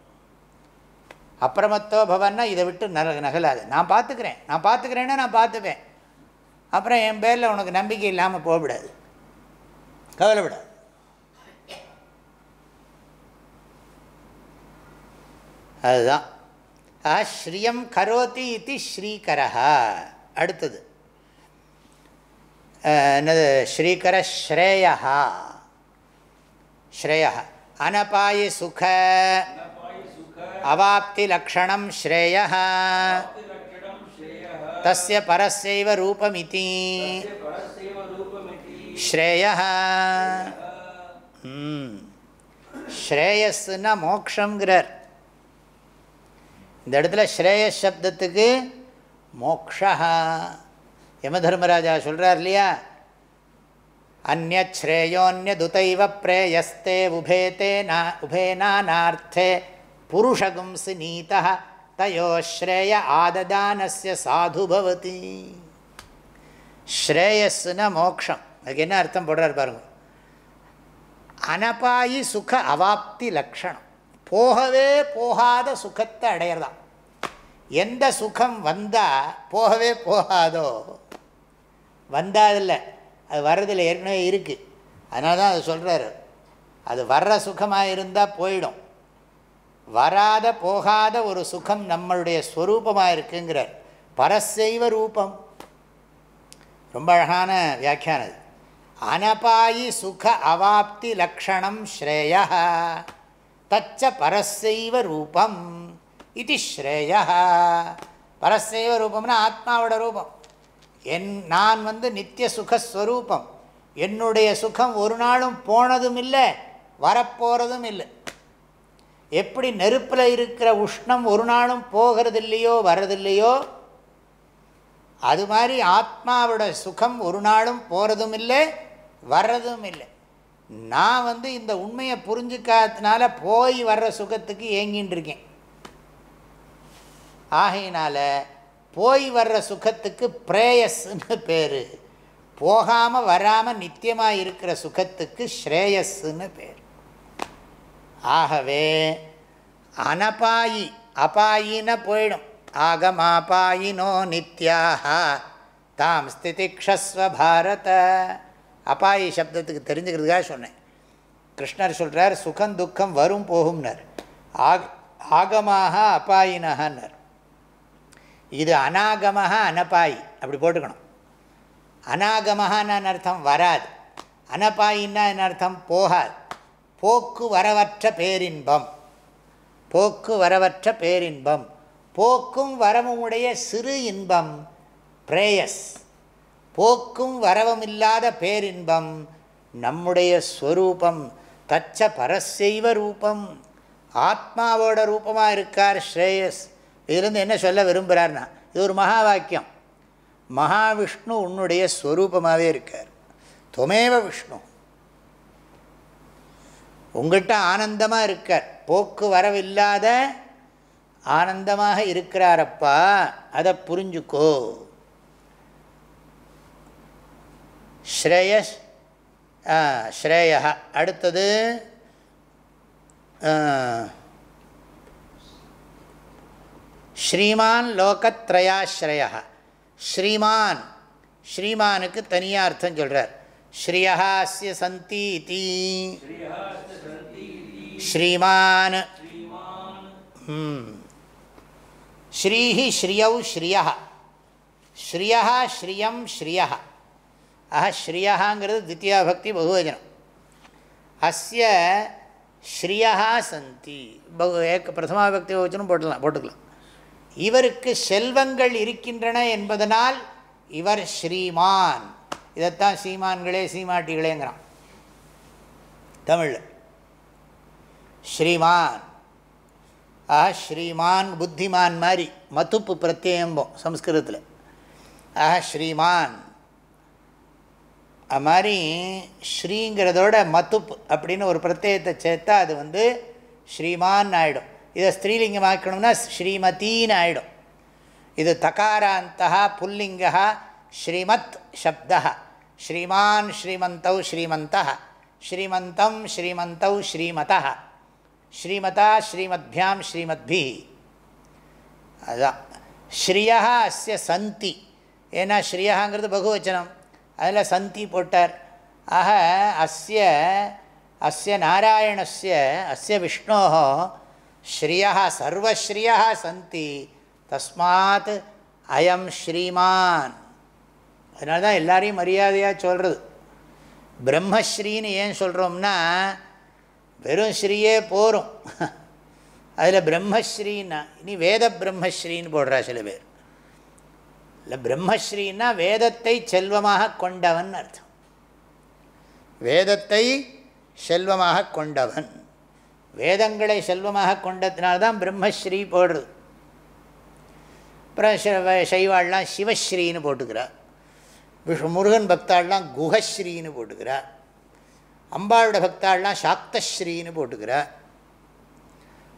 Speaker 1: அப்பிரமத்தோ பவன்னா இதை விட்டு நக நகலாது. நான் பார்த்துக்கிறேன் நான் பார்த்துக்கிறேன்னா நான் பார்த்துப்பேன் அப்புறம் என் பேரில் உனக்கு நம்பிக்கை இல்லாமல் போகக்கூடாது. கவலைப்படாது. அதுதான். ஆ ஸ்ரீயம் கரோதி இது ஸ்ரீகரஹா. அடுத்தது. என்னது? ஸ்ரீகர ஸ்ரேயா ஸ்ரேயா அனபாயி சுக. அவாப்தி லக்ஷணம் ஸ்ரேய தஸ்ய பரஸ்யைவ ரூபமிதி ஸ்ரேய ம் ஸ்ரேயஸ்னா மோக்ஷங்கிறார் இந்த இடத்துல ஸ்ரேயஸ் சப்தத்துக்கு மோக்ஷா யம தர்மராஜா சொல்கிறார் இல்லையா? அந்நேயோன்யதுதைவ பிரேயஸ்தே உபேதே நா உபேனானார்த்தே புருஷகும்சி நீதா தயோஸ்ரேய ஆததானஸ்ய சாது பவதி ஸ்ரேயஸ்னா மோக்ஷம் அதுக்கு என்ன அர்த்தம் போடுறார் பாருங்க அனபாயி சுக அவாப்தி லக்ஷணம் போகவே போகாத சுகத்தை அடையிறதான் எந்த சுகம் வந்தால் போகவே போகாதோ? வந்தாதில்ல. அது வர்றதில் ஏற்கனவே இருக்குது அதனால தான் அது சொல்கிறாரு அது வர்ற சுகமாக இருந்தால் போயிடும். வராத போகாத ஒரு சுகம் நம்மளுடைய ஸ்வரூபமாக இருக்குங்கிறார் பரசெய்வ ரூபம். ரொம்ப அழகான வியாக்கியானம் அது அனபாயி சுக அவாப்தி லக்ஷணம் ஸ்ரேய. தச்ச பரசெய்வ ரூபம் இது ஸ்ரேய. பரசைவ ரூபம்னா ஆத்மாவோட ரூபம். என் நான் வந்து நித்திய சுகஸ்வரூபம். என்னுடைய சுகம் ஒரு நாளும் போனதும் இல்லை வரப்போகிறதும் இல்லை. எப்படி நெருப்பில் இருக்கிற உஷ்ணம் ஒரு நாளும் போகிறது இல்லையோ வர்றதில்லையோ அது மாதிரி ஆத்மாவோட சுகம் ஒரு நாளும் போகிறதும் இல்லை வர்றதும் இல்லை நான் வந்து இந்த உண்மையை புரிஞ்சுக்காதனால போய் வர்ற சுகத்துக்கு ஏங்கின்னு இருக்கேன். ஆகையினால் போய் வர்ற சுகத்துக்கு பிரேயஸ்ன்னு பேர். போகாமல் வராமல் நித்தியமாக இருக்கிற சுகத்துக்கு ஸ்ரேயஸ்ன்னு பேர். ஆகவே அனபாயி அபாயின போயிடும். ஆகமாபாயினோ நித்யாக. தாம் ஸ்திதிக்ஷஸ்வ பாரத. அபாயி சப்தத்துக்கு தெரிஞ்சுக்கிறதுக்காக சொன்னேன். கிருஷ்ணர் சொல்கிறார் சுகம் துக்கம் வரும் போகும்னர். ஆக் ஆகமாக அபாயினகன்னர் இது அநாகமாக அனபாயி. அப்படி போட்டுக்கணும். அநாகமகான்னு அர்த்தம் வராது. அனபாயின்னா என்ன அர்த்தம்? போகாது. போக்கு வரவற்ற பேரின்பம். போக்கு வரவற்ற பேரின்பம். போக்கும் வரவும் உடைய சிறு இன்பம் பிரேயஸ். போக்கும் வரவும் இல்லாத பேரின்பம் நம்முடைய ஸ்வரூபம் தச்ச பரசெய்வ ரூபம். ஆத்மாவோட ரூபமாக இருக்கார் ஸ்ரேயஸ். இதிலிருந்து என்ன சொல்ல விரும்புகிறார்னா இது ஒரு மகா வாக்கியம் மகாவிஷ்ணு உன்னுடைய ஸ்வரூபமாகவே இருக்கார். துமேவ விஷ்ணு. உங்கள்கிட்ட ஆனந்தமாக இருக்கார் போக்கு வரவில்லாத ஆனந்தமாக இருக்கிறாரப்பா. அதை புரிஞ்சுக்கோ. ஸ்ரேயஸ் ஸ்ரேயா. அடுத்தது ஸ்ரீமான் லோகத்ரயாஸ்ரயா. ஸ்ரீமான் ஸ்ரீமானுக்கு தனியாக அர்த்தம் சொல்கிறார் ஸ்ரீயாஸ்ய சந்தி ஸ்ரீமான். ஸ்ரீஹி ஸ்ரீயௌ ஸ்ரீயா ஸ்ரீயா ஸ்ரீயம் ஸ்ரீயா ஆஹ ஸ்ரீயாங்கிறது தித்தியா பக்தி பகுவஜனம். அஸ்ய ஸ்ரீயா சந்தி. பகு ஏக பிரதமா பக்தி பகுவச்சனம் போட்டுக்கலாம் போட்டுக்கலாம். இவருக்கு செல்வங்கள் இருக்கின்றன என்பதனால் இவர் ஸ்ரீமான். இதைத்தான் சீமான்களே சீமாட்டிகளேங்கிறான். தமிழில். ஸ்ரீமான். ஆஹா ஸ்ரீமான் புத்திமான் மாதிரி மத்துப்பு பிரத்யேகம்போம் சம்ஸ்கிருதத்தில். ஆஹா ஸ்ரீமான். அது மாதிரி ஸ்ரீங்கிறதோட மத்துப் அப்படின்னு ஒரு பிரத்யேகத்தை சேர்த்தா அது வந்து ஸ்ரீமான் ஆகிடும் இதை ஸ்திரீலிங்கம் ஆக்கணும்னா ஸ்ரீமதின்னு ஆகிடும் இது தகாராந்தா புல்லிங்கா ஸ்ரீமத் சப்தா ஸ்ரீமான் ஸ்ரீமந்தௌ ஸ்ரீமந்த ஸ்ரீமந்தம் ஸ்ரீமந்தௌ ஸ்ரீமதா ஸ்ரீமதா ஸ்ரீமத்யாம் ஸ்ரீமத்பி. அதுதான் ஸ்ரீயா அஸ்ய சந்தி. ஏன்னா ஸ்ரீயாங்கிறது பகுவச்சனம். அதில் சந்தி போட்டார். ஆக அஸ்ய அஸ்ய நாராயணஸ்ய அஸ்ய விஷ்ணோ ஸ்ரீயா சர்வஸ்ரீயா சந்தி. தஸ்மாத் அயம் ஸ்ரீமான். அதனால தான் எல்லாரையும் மரியாதையாக சொல்கிறது பிரம்மஸ்ரீன்னு ஏன் சொல்கிறோம்னா வெறும் ஸ்ரீயே போகும் அதில் பிரம்மஸ்ரீன்னா இனி வேத பிரம்மஸ்ரீன்னு போடுறா சில பேர். இல்லை பிரம்மஸ்ரீன்னா வேதத்தை செல்வமாக கொண்டவன் அர்த்தம். வேதத்தை செல்வமாக கொண்டவன். வேதங்களை செல்வமாக கொண்டதுனால்தான் பிரம்மஸ்ரீ போடுறது. அப்புறம் சைவாள்லாம் சிவஸ்ரீன்னு போட்டுக்கிறார். முருகன் பக்தாள்லாம் குஹஸ்ரீன்னு போட்டுக்கிறார். அம்பாளோட பக்தாள்லாம் சாக்தஸ்ரீன்னு போட்டுக்கிறார்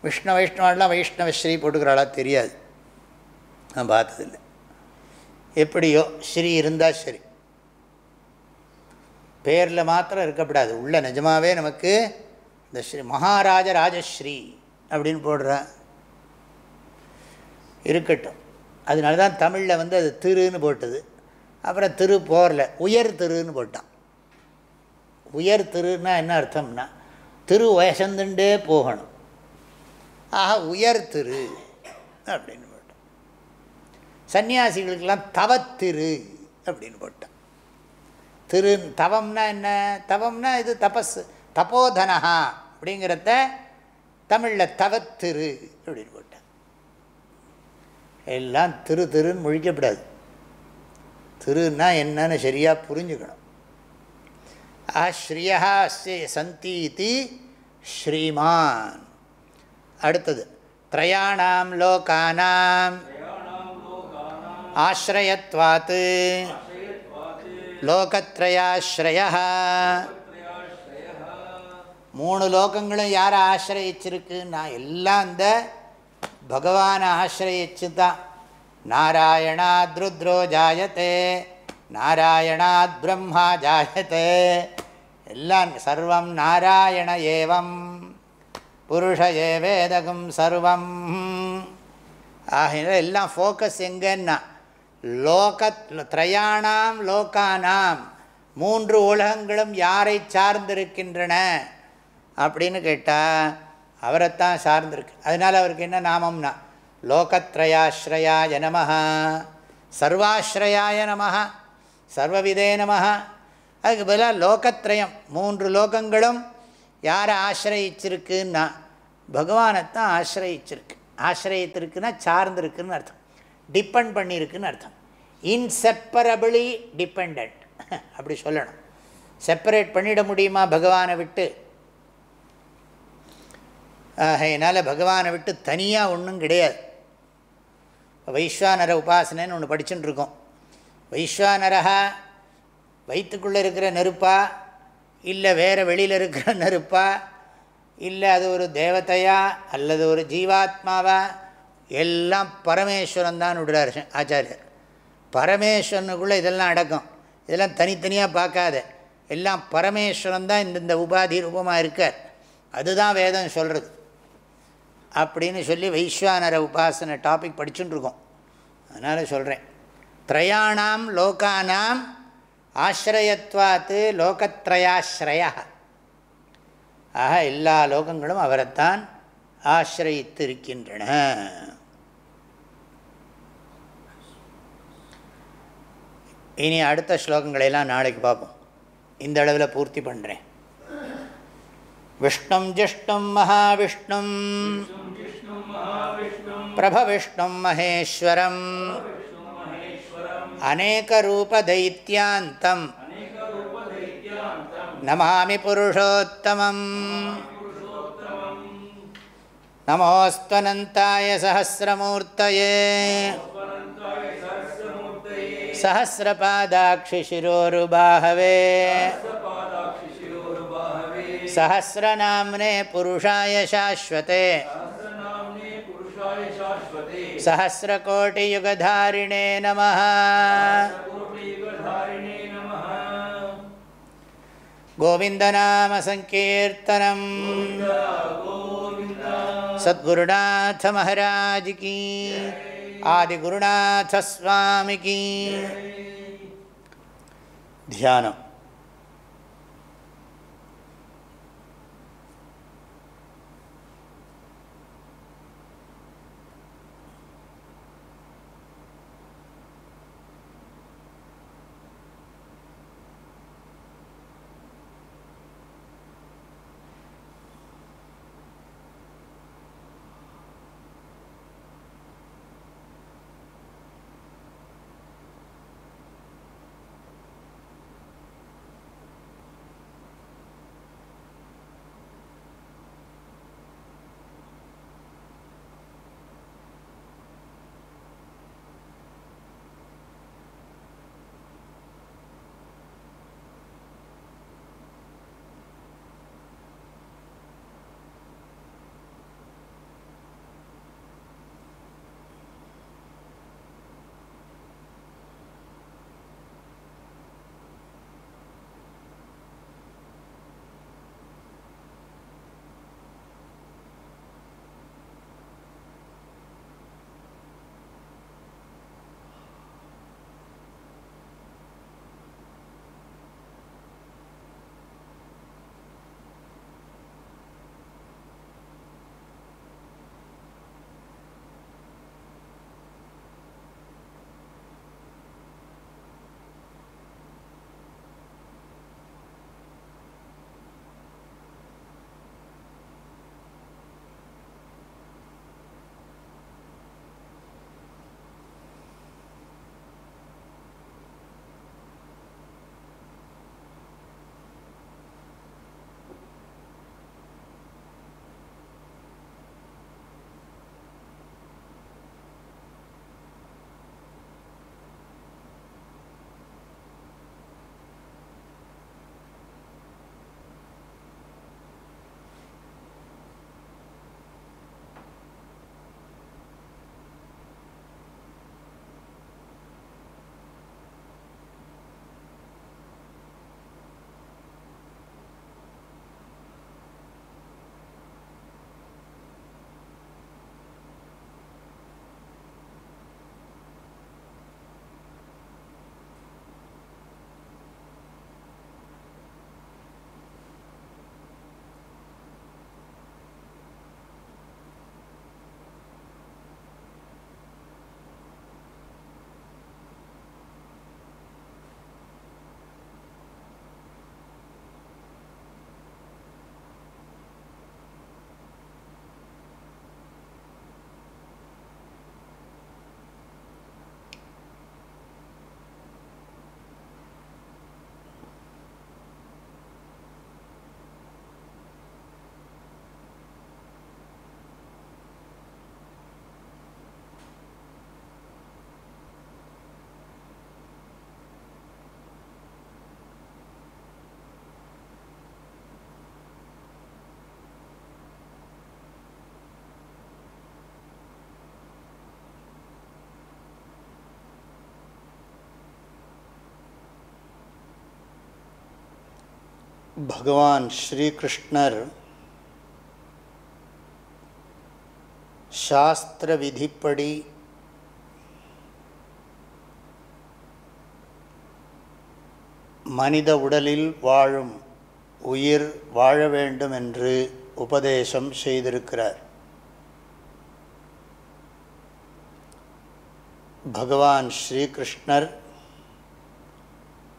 Speaker 1: விஷ்ணு வைஷ்ணவாள்லாம் வைஷ்ணவஸ்ரீ போட்டுக்கிறாளா தெரியாது. நான் பார்த்ததில்லை. எப்படியோ ஸ்ரீ இருந்தால் சரி. பேரில் மாத்திரம் இருக்கப்படாது. உள்ள நிஜமாகவே நமக்கு இந்த ஸ்ரீ மகாராஜ ராஜஸ்ரீ அப்படின்னு போடுற. இருக்கட்டும். அதனால தான் தமிழில் வந்து அது திருன்னு போட்டது. அப்புறம் திரு போரில் உயர் திருன்னு போட்டான். உயர் திருன்னா என்ன அர்த்தம்னா திரு வயசந்துண்டே போகணும். ஆக உயர் திரு அப்படின்னு போட்டான். சன்னியாசிகளுக்கெல்லாம் தவத்திரு அப்படின்னு போட்டான். திரு தவம்னா என்ன? தவம்னா இது தபஸ் தபோதனஹா அப்படிங்கிறத தமிழில் தவத்திரு அப்படின்னு போட்டான். எல்லாம் திரு திருன்னு முழிக்கப்படாது. திருன்னா என்னன்னு சரியாக புரிஞ்சுக்கணும். ஆ ஸ்ரீயா அஸ்ய சந்தி இது ஸ்ரீமான் அடுத்தது த்ரயாணாம் லோகானாம் ஆசிரயத்வாத் லோகத்ரயாஸ்ரய மூணு லோகங்களும் யாரை ஆசிரயிச்சிருக்குன்னா எல்லாம் இந்த பகவானை ஆசிரயிச்சு தான் நாராயணா ருத்ரோ ஜாயத்தே நாராயணாத் பிரம்மா ஜாயத்தே எல்லாம் சர்வம் நாராயண ஏவம். புருஷ ஏவேதகம் சர்வம். ஆகினால எல்லாம் ஃபோக்கஸ் எங்கன்னா லோக திரையாணாம் லோக்கானாம் மூன்று உலகங்களும் யாரை சார்ந்திருக்கின்றன? அப்படின்னு கேட்டால் அவரைத்தான் சார்ந்திருக்கு. அதனால் அவருக்கு என்ன நாமம்னா லோகத்ரயாஸ்ரயாய நம சர்வாஸ்ரயாய நமஹா. சர்வவிதே நம அதுக்கு பதிலாக லோகத்ரயம் மூன்று லோகங்களும் யாரை ஆசிரயிச்சிருக்குன்னா பகவானைத்தான் ஆசிரயிச்சிருக்கு. ஆசிரயத்திருக்குன்னா சார்ந்திருக்குன்னு அர்த்தம். டிபெண்ட் பண்ணியிருக்குன்னு அர்த்தம். இன்செப்பரபிளி டிபெண்ட் அப்படி சொல்லணும். செப்பரேட் பண்ணிட முடியுமா பகவானை விட்டு? என்னால் பகவானை விட்டு தனியாக ஒன்றும் கிடையாது. வைஸ்வானர உபாசனைன்னு ஒன்று படிச்சுட்டுருக்கோம் வைஸ்வானரகா வயிற்றுக்குள்ளே இருக்கிற நெருப்பா இல்லை வேறு வெளியில் இருக்கிற நெருப்பா இல்லை அது ஒரு தேவதையா அல்லது ஒரு ஜீவாத்மாவா? எல்லாம் பரமேஸ்வரன் தான் விடுறார் ஆச்சாரியர். பரமேஸ்வரனுக்குள்ளே இதெல்லாம் அடக்கம். இதெல்லாம் தனித்தனியாக பார்க்காத. எல்லாம் பரமேஸ்வரன் தான் இந்த இந்த உபாதி ரூபமாக இருக்கார். அதுதான் வேதம் சொல்கிறது அப்படின்னு சொல்லி வைஸ்வானர உபாசனை டாபிக் படிச்சுட்டுருக்கோம் அதனால் சொல்கிறேன் திரயாணாம் லோகானாம் ஆசிரயத்வாத்து லோகத்ரயாஸ்ரய ஆக எல்லா லோகங்களும் அவரைத்தான் ஆசிரயித்து இருக்கின்றன இனி அடுத்த ஸ்லோகங்களையெல்லாம் நாளைக்கு பார்ப்போம். இந்த அளவில் பூர்த்தி பண்ணுறேன் விஷ்ணும் ஜிஷ்ணும் மகாவிஷ்ணும். பிரபவிஷ்ணும் மகேஸ்வரம். अनेकरूपदैत्यान्तं नमामि पुरुषोत्तमम् नमोऽस्त्वनन्ताय सहस्रमूर्तये सहस्रपादाक्षिशिरोरुबाहवे सहस्रनाम्ने पुरुषाय शाश्वते सहस्रकोटियुगधारिणे नमः गोविन्दनामसङ्कीर्तनम् सद्गुरुनाथमहाराज की आदिगुरुनाथस्वामि की ध्यानम् பகவான் ஸ்ரீகிருஷ்ணர் சாஸ்திர விதிப்படி மனித உடலில் வாழும் உயிர் வாழ வேண்டும் என்று உபதேசம் செய்திருக்கிறார். பகவான் ஸ்ரீகிருஷ்ணர்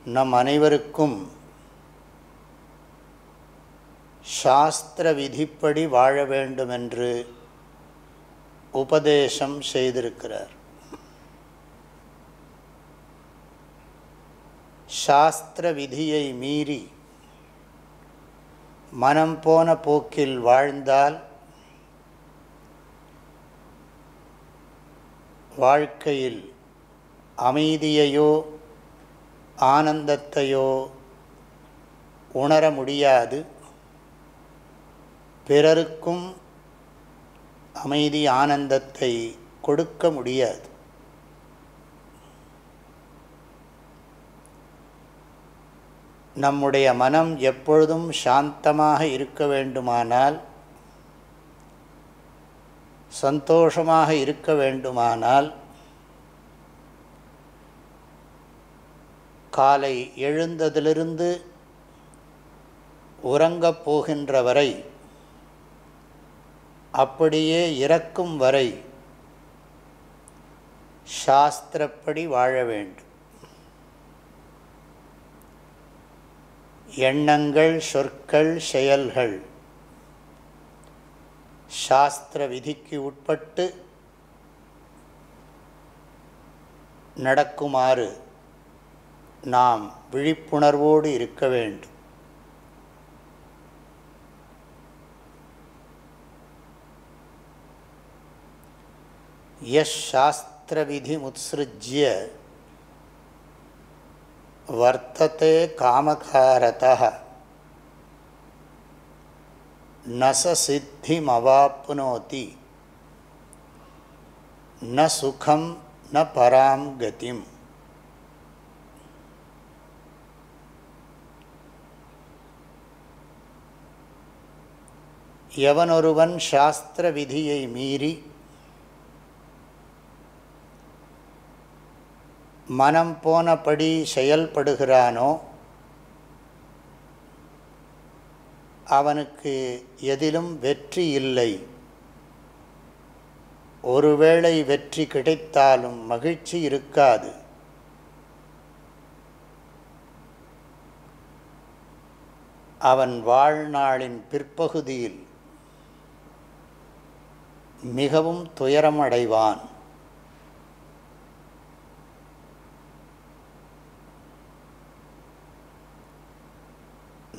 Speaker 1: நம் அனைவருக்கும் சாஸ்திர விதிப்படி வாழ வேண்டுமென்று உபதேசம் செய்திருக்கிறார். சாஸ்திர விதியை மீறி மனம் போன போக்கில் வாழ்ந்தால் வாழ்க்கையில் அமைதியையோ ஆனந்தத்தையோ உணர முடியாது. பிறருக்கும் அமைதி ஆனந்தத்தை கொடுக்க முடியாது. நம்முடைய மனம் எப்பொழுதும் சாந்தமாக இருக்க வேண்டுமானால் சந்தோஷமாக இருக்க வேண்டுமானால் காலை எழுந்ததிலிருந்து உறங்கப் போகின்ற வரை அப்படியே இறக்கும் வரை சாஸ்திரப்படி வாழ வேண்டும். எண்ணங்கள் சொற்கள் செயல்கள் சாஸ்திர விதிக்கு உட்பட்டு நடக்குமாறு நாம் விழிப்புணர்வோடு இருக்க வேண்டும். எஸ் சாஸ்திரவிதிமுத்சிருஜ்ய வர்த்தத்தை காமகாரத நச சித்திமவாப்னோதி ந சுகம் ந பராம் கதிம் எவனொருவன் சாஸ்திர விதியை மீறி மனம் போனபடி செயல்படுகிறானோ அவனுக்கு எதிலும் வெற்றி இல்லை. ஒருவேளை வெற்றி கிடைத்தாலும் மகிழ்ச்சி இருக்காது. அவன் வாழ்நாளின் பிற்பகுதியில் மிகவும் துயரமடைவான்.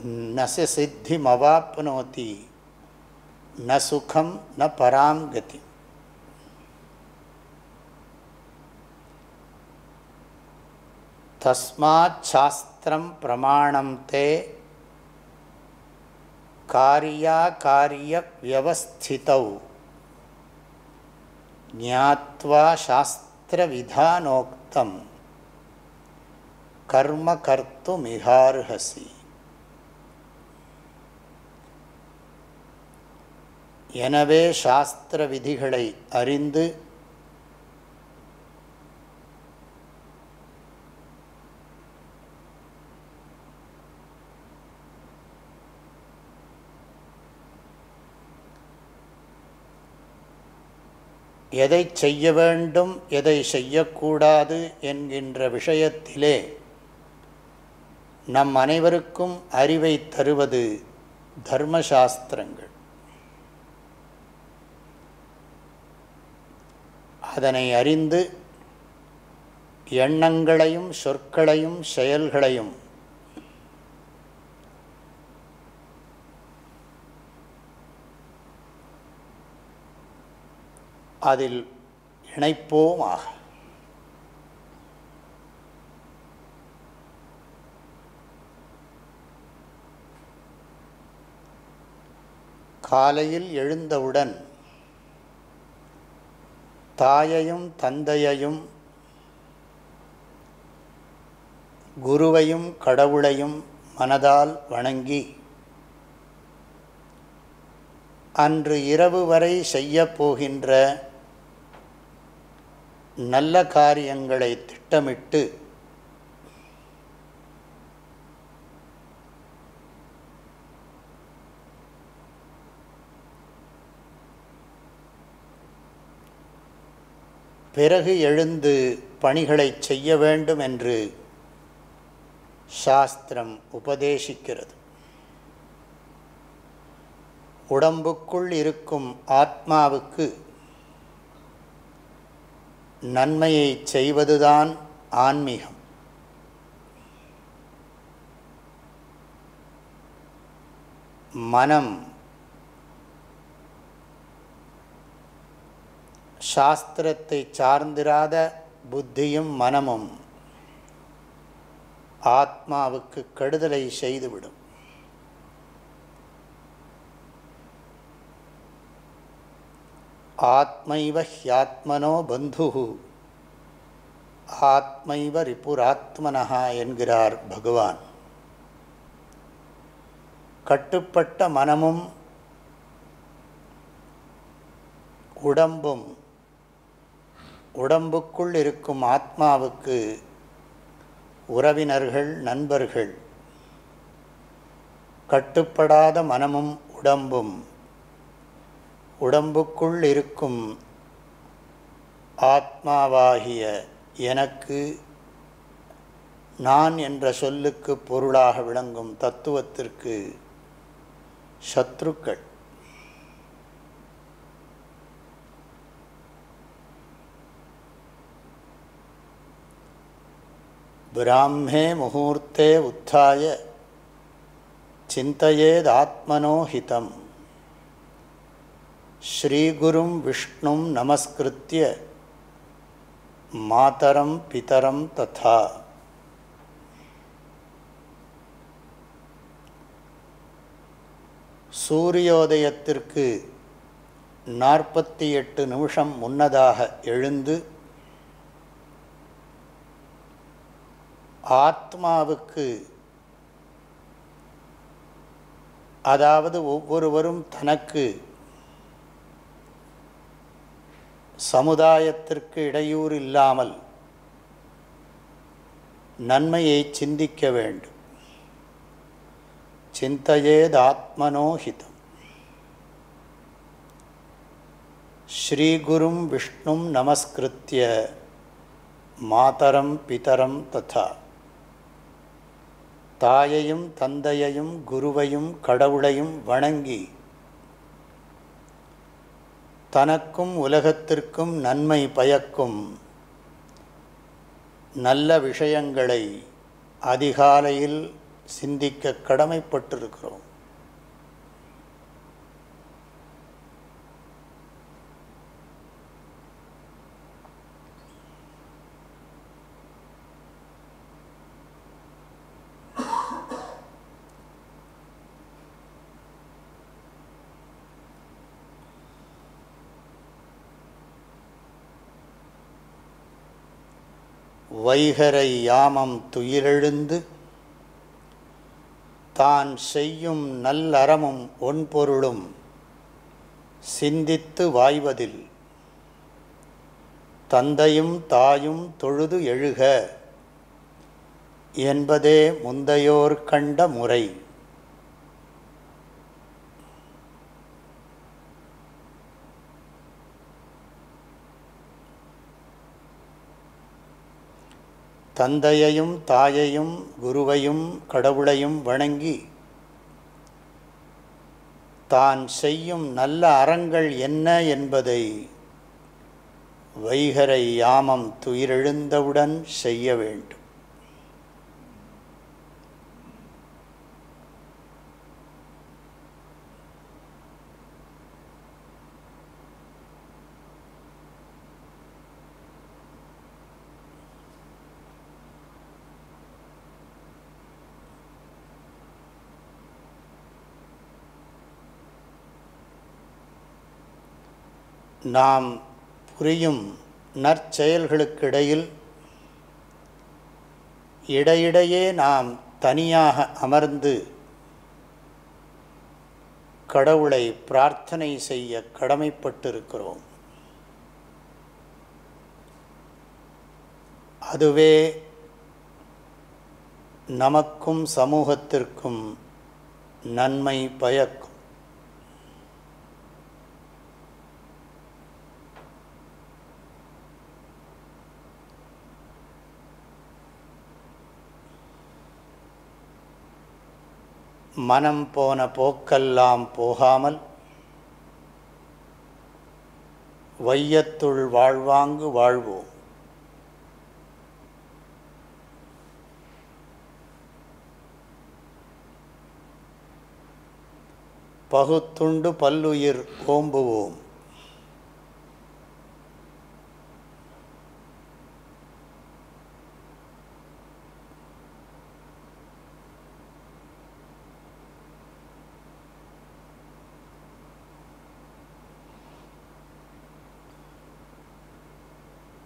Speaker 1: न से सिद्धिमवाप्नोति न सुखम न पराम गति तस्माच्छास्त्रं प्रमाणं ते कार्याकार्यव्यवस्थितौ ज्ञात्वा शास्त्रविधानोक्तं कर्म कर्तुमिहार्हसि எனவே சாஸ்திர விதிகளை அறிந்து எதை செய்ய வேண்டும் எதை செய்யக்கூடாது என்கின்ற விஷயத்திலே நம் அனைவருக்கும் அறிவை தருவது தர்மசாஸ்திரங்கள் அதனை அறிந்து எண்ணங்களையும் சொற்களையும் செயல்களையும் அதில் இணைப்போமாக காலையில் எழுந்தவுடன் தாயையும் தந்தையையும் குருவையும் கடவுளையும் மனதால் வணங்கி அன்று இரவு வரை செய்யப்போகின்ற நல்ல காரியங்களை திட்டமிட்டு பிறகு எழுந்து பணிகளை செய்ய வேண்டும் என்று சாஸ்திரம் உபதேசிக்கிறது. உடம்புக்குள் இருக்கும் ஆத்மாவுக்கு நன்மையை செய்வதுதான் ஆன்மீகம். மனம் சாஸ்திரத்தை சார்ந்திராத புத்தியும் மனமும் ஆத்மாவுக்கு கெடுதலை செய்துவிடும். ஆத்மைவ ஹியாத்மனோ பந்து ஆத்மைவ ரிபுராத்மனஹா என்கிறார் பகவான். கட்டுப்பட்ட மனமும் உடம்பும் உடம்புக்குள் இருக்கும் ஆத்மாவுக்கு உறவினர்கள் நண்பர்கள் கட்டுப்படாத மனமும் உடம்பும் உடம்புக்குள் இருக்கும் ஆத்மாவாகிய எனக்கு நான் என்ற சொல்லுக்கு பொருளாக விளங்கும் தத்துவத்திற்கு சத்ருக்கள். பிராமே முகூர்த்தே உத்தாய சிந்தையேதாத்மனோஹிதம் ஸ்ரீகுரும் விஷ்ணும் நமஸ்கிருத்திய மாதரம் பிதரம் ததா சூரியோதயத்திற்கு நாற்பத்தி எட்டு நிமிஷம் முன்னதாக எழுந்து ஆத்மாவுக்கு அதாவது ஒவ்வொருவரும் தனக்கு சமுதாயத்திற்கு இடையூறு இல்லாமல் நன்மையை சிந்திக்க வேண்டும். சிந்தையேதாத்மனோஹிதம் ஸ்ரீகுரும் விஷ்ணும் நமஸ்கிருத்திய மாதரம் பிதரம் ததா. தாயையும் தந்தையையும் குருவையும் கடவுளையும் வணங்கி தனக்கும் உலகத்திற்கும் நன்மை பயக்கும் நல்ல விஷயங்களை அதிகாலையில் சிந்திக்க கடமைப்பட்டிருக்கிறோம். வைகரை யாமம் துயிலெழுந்து தான் செய்யும் நல்லறமும் ஒன்பொருளும் சிந்தித்து வாய்வதில். தந்தையும் தாயும் தொழுது எழுக என்பதே முந்தையோர் கண்ட முறை. தந்தையையும் தாயையும் குருவையும் கடவுளையும் வணங்கி தான் செய்யும் நல்ல அறங்கள் என்ன என்பதை வைகரை யாமம் துயிரெழுந்தவுடன் செய்ய வேண்டும். நாம் புரியும் நற்செயல்களுக்கிடையில் இடையிடையே நாம் தனியாக அமர்ந்து கடவுளை பிரார்த்தனை செய்ய கடமைப்பட்டிருக்கிறோம். அதுவே நமக்கும் சமூகத்திற்கும் நன்மை பயக்கும். மனம் போன போக்கெல்லாம் போகாமல் வையத்துள் வாழ்வாங்கு வாழ்வோம். பகுத்துண்டு பல்லுயிர் ஓம்புவோம்.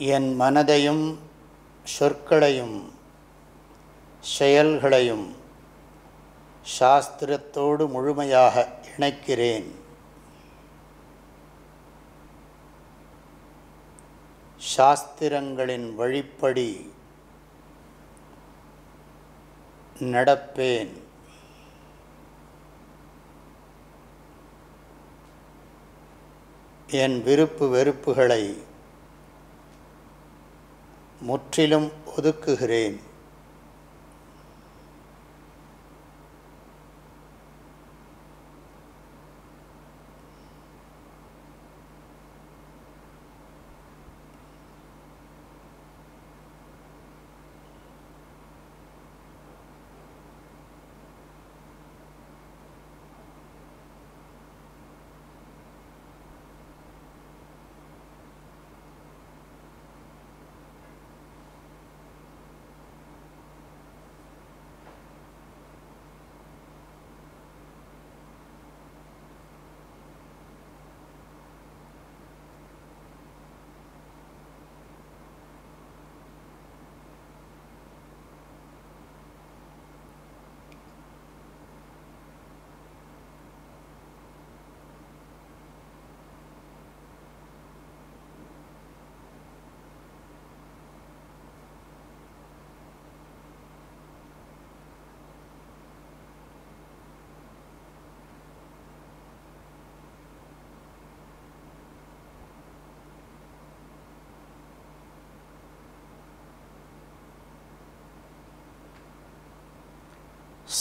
Speaker 1: என் மனதையும் சொற்களையும் செயல்களையும் சாஸ்திரத்தோடு முழுமையாக இணைக்கிறேன். சாஸ்திரங்களின் வழிப்படி நடப்பேன். என் விருப்பு வெறுப்புகளை முற்றிலும் ஒதுக்குகிறேன்.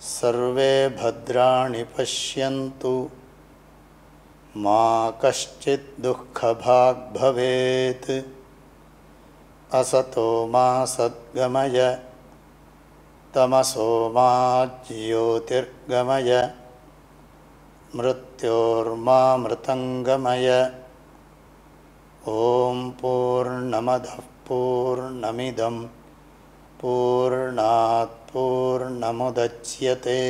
Speaker 1: सर्वे भद्राणि पश्यन्तु। मा कश्चित् दुःखभाग् भवेत्। असतो मा सद्गमय। तमसो मा ज्योतिर्गमय। मृत्योर्मामृतङ्गमय ॐ पूर्णमदः पूर्णमिदं। पूर्णात् पूर्णमुदच्यते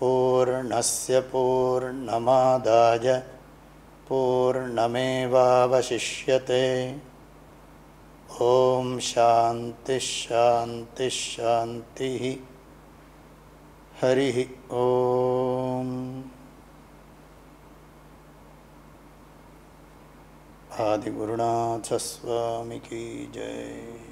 Speaker 1: पूर्णस्य पूर्णमादाय पूर्णमेवावशिष्यते ॐ शान्तिश्शान्तिश्शान्तिः हरिः ॐ आदिगुरुनाथस्वामिकी जय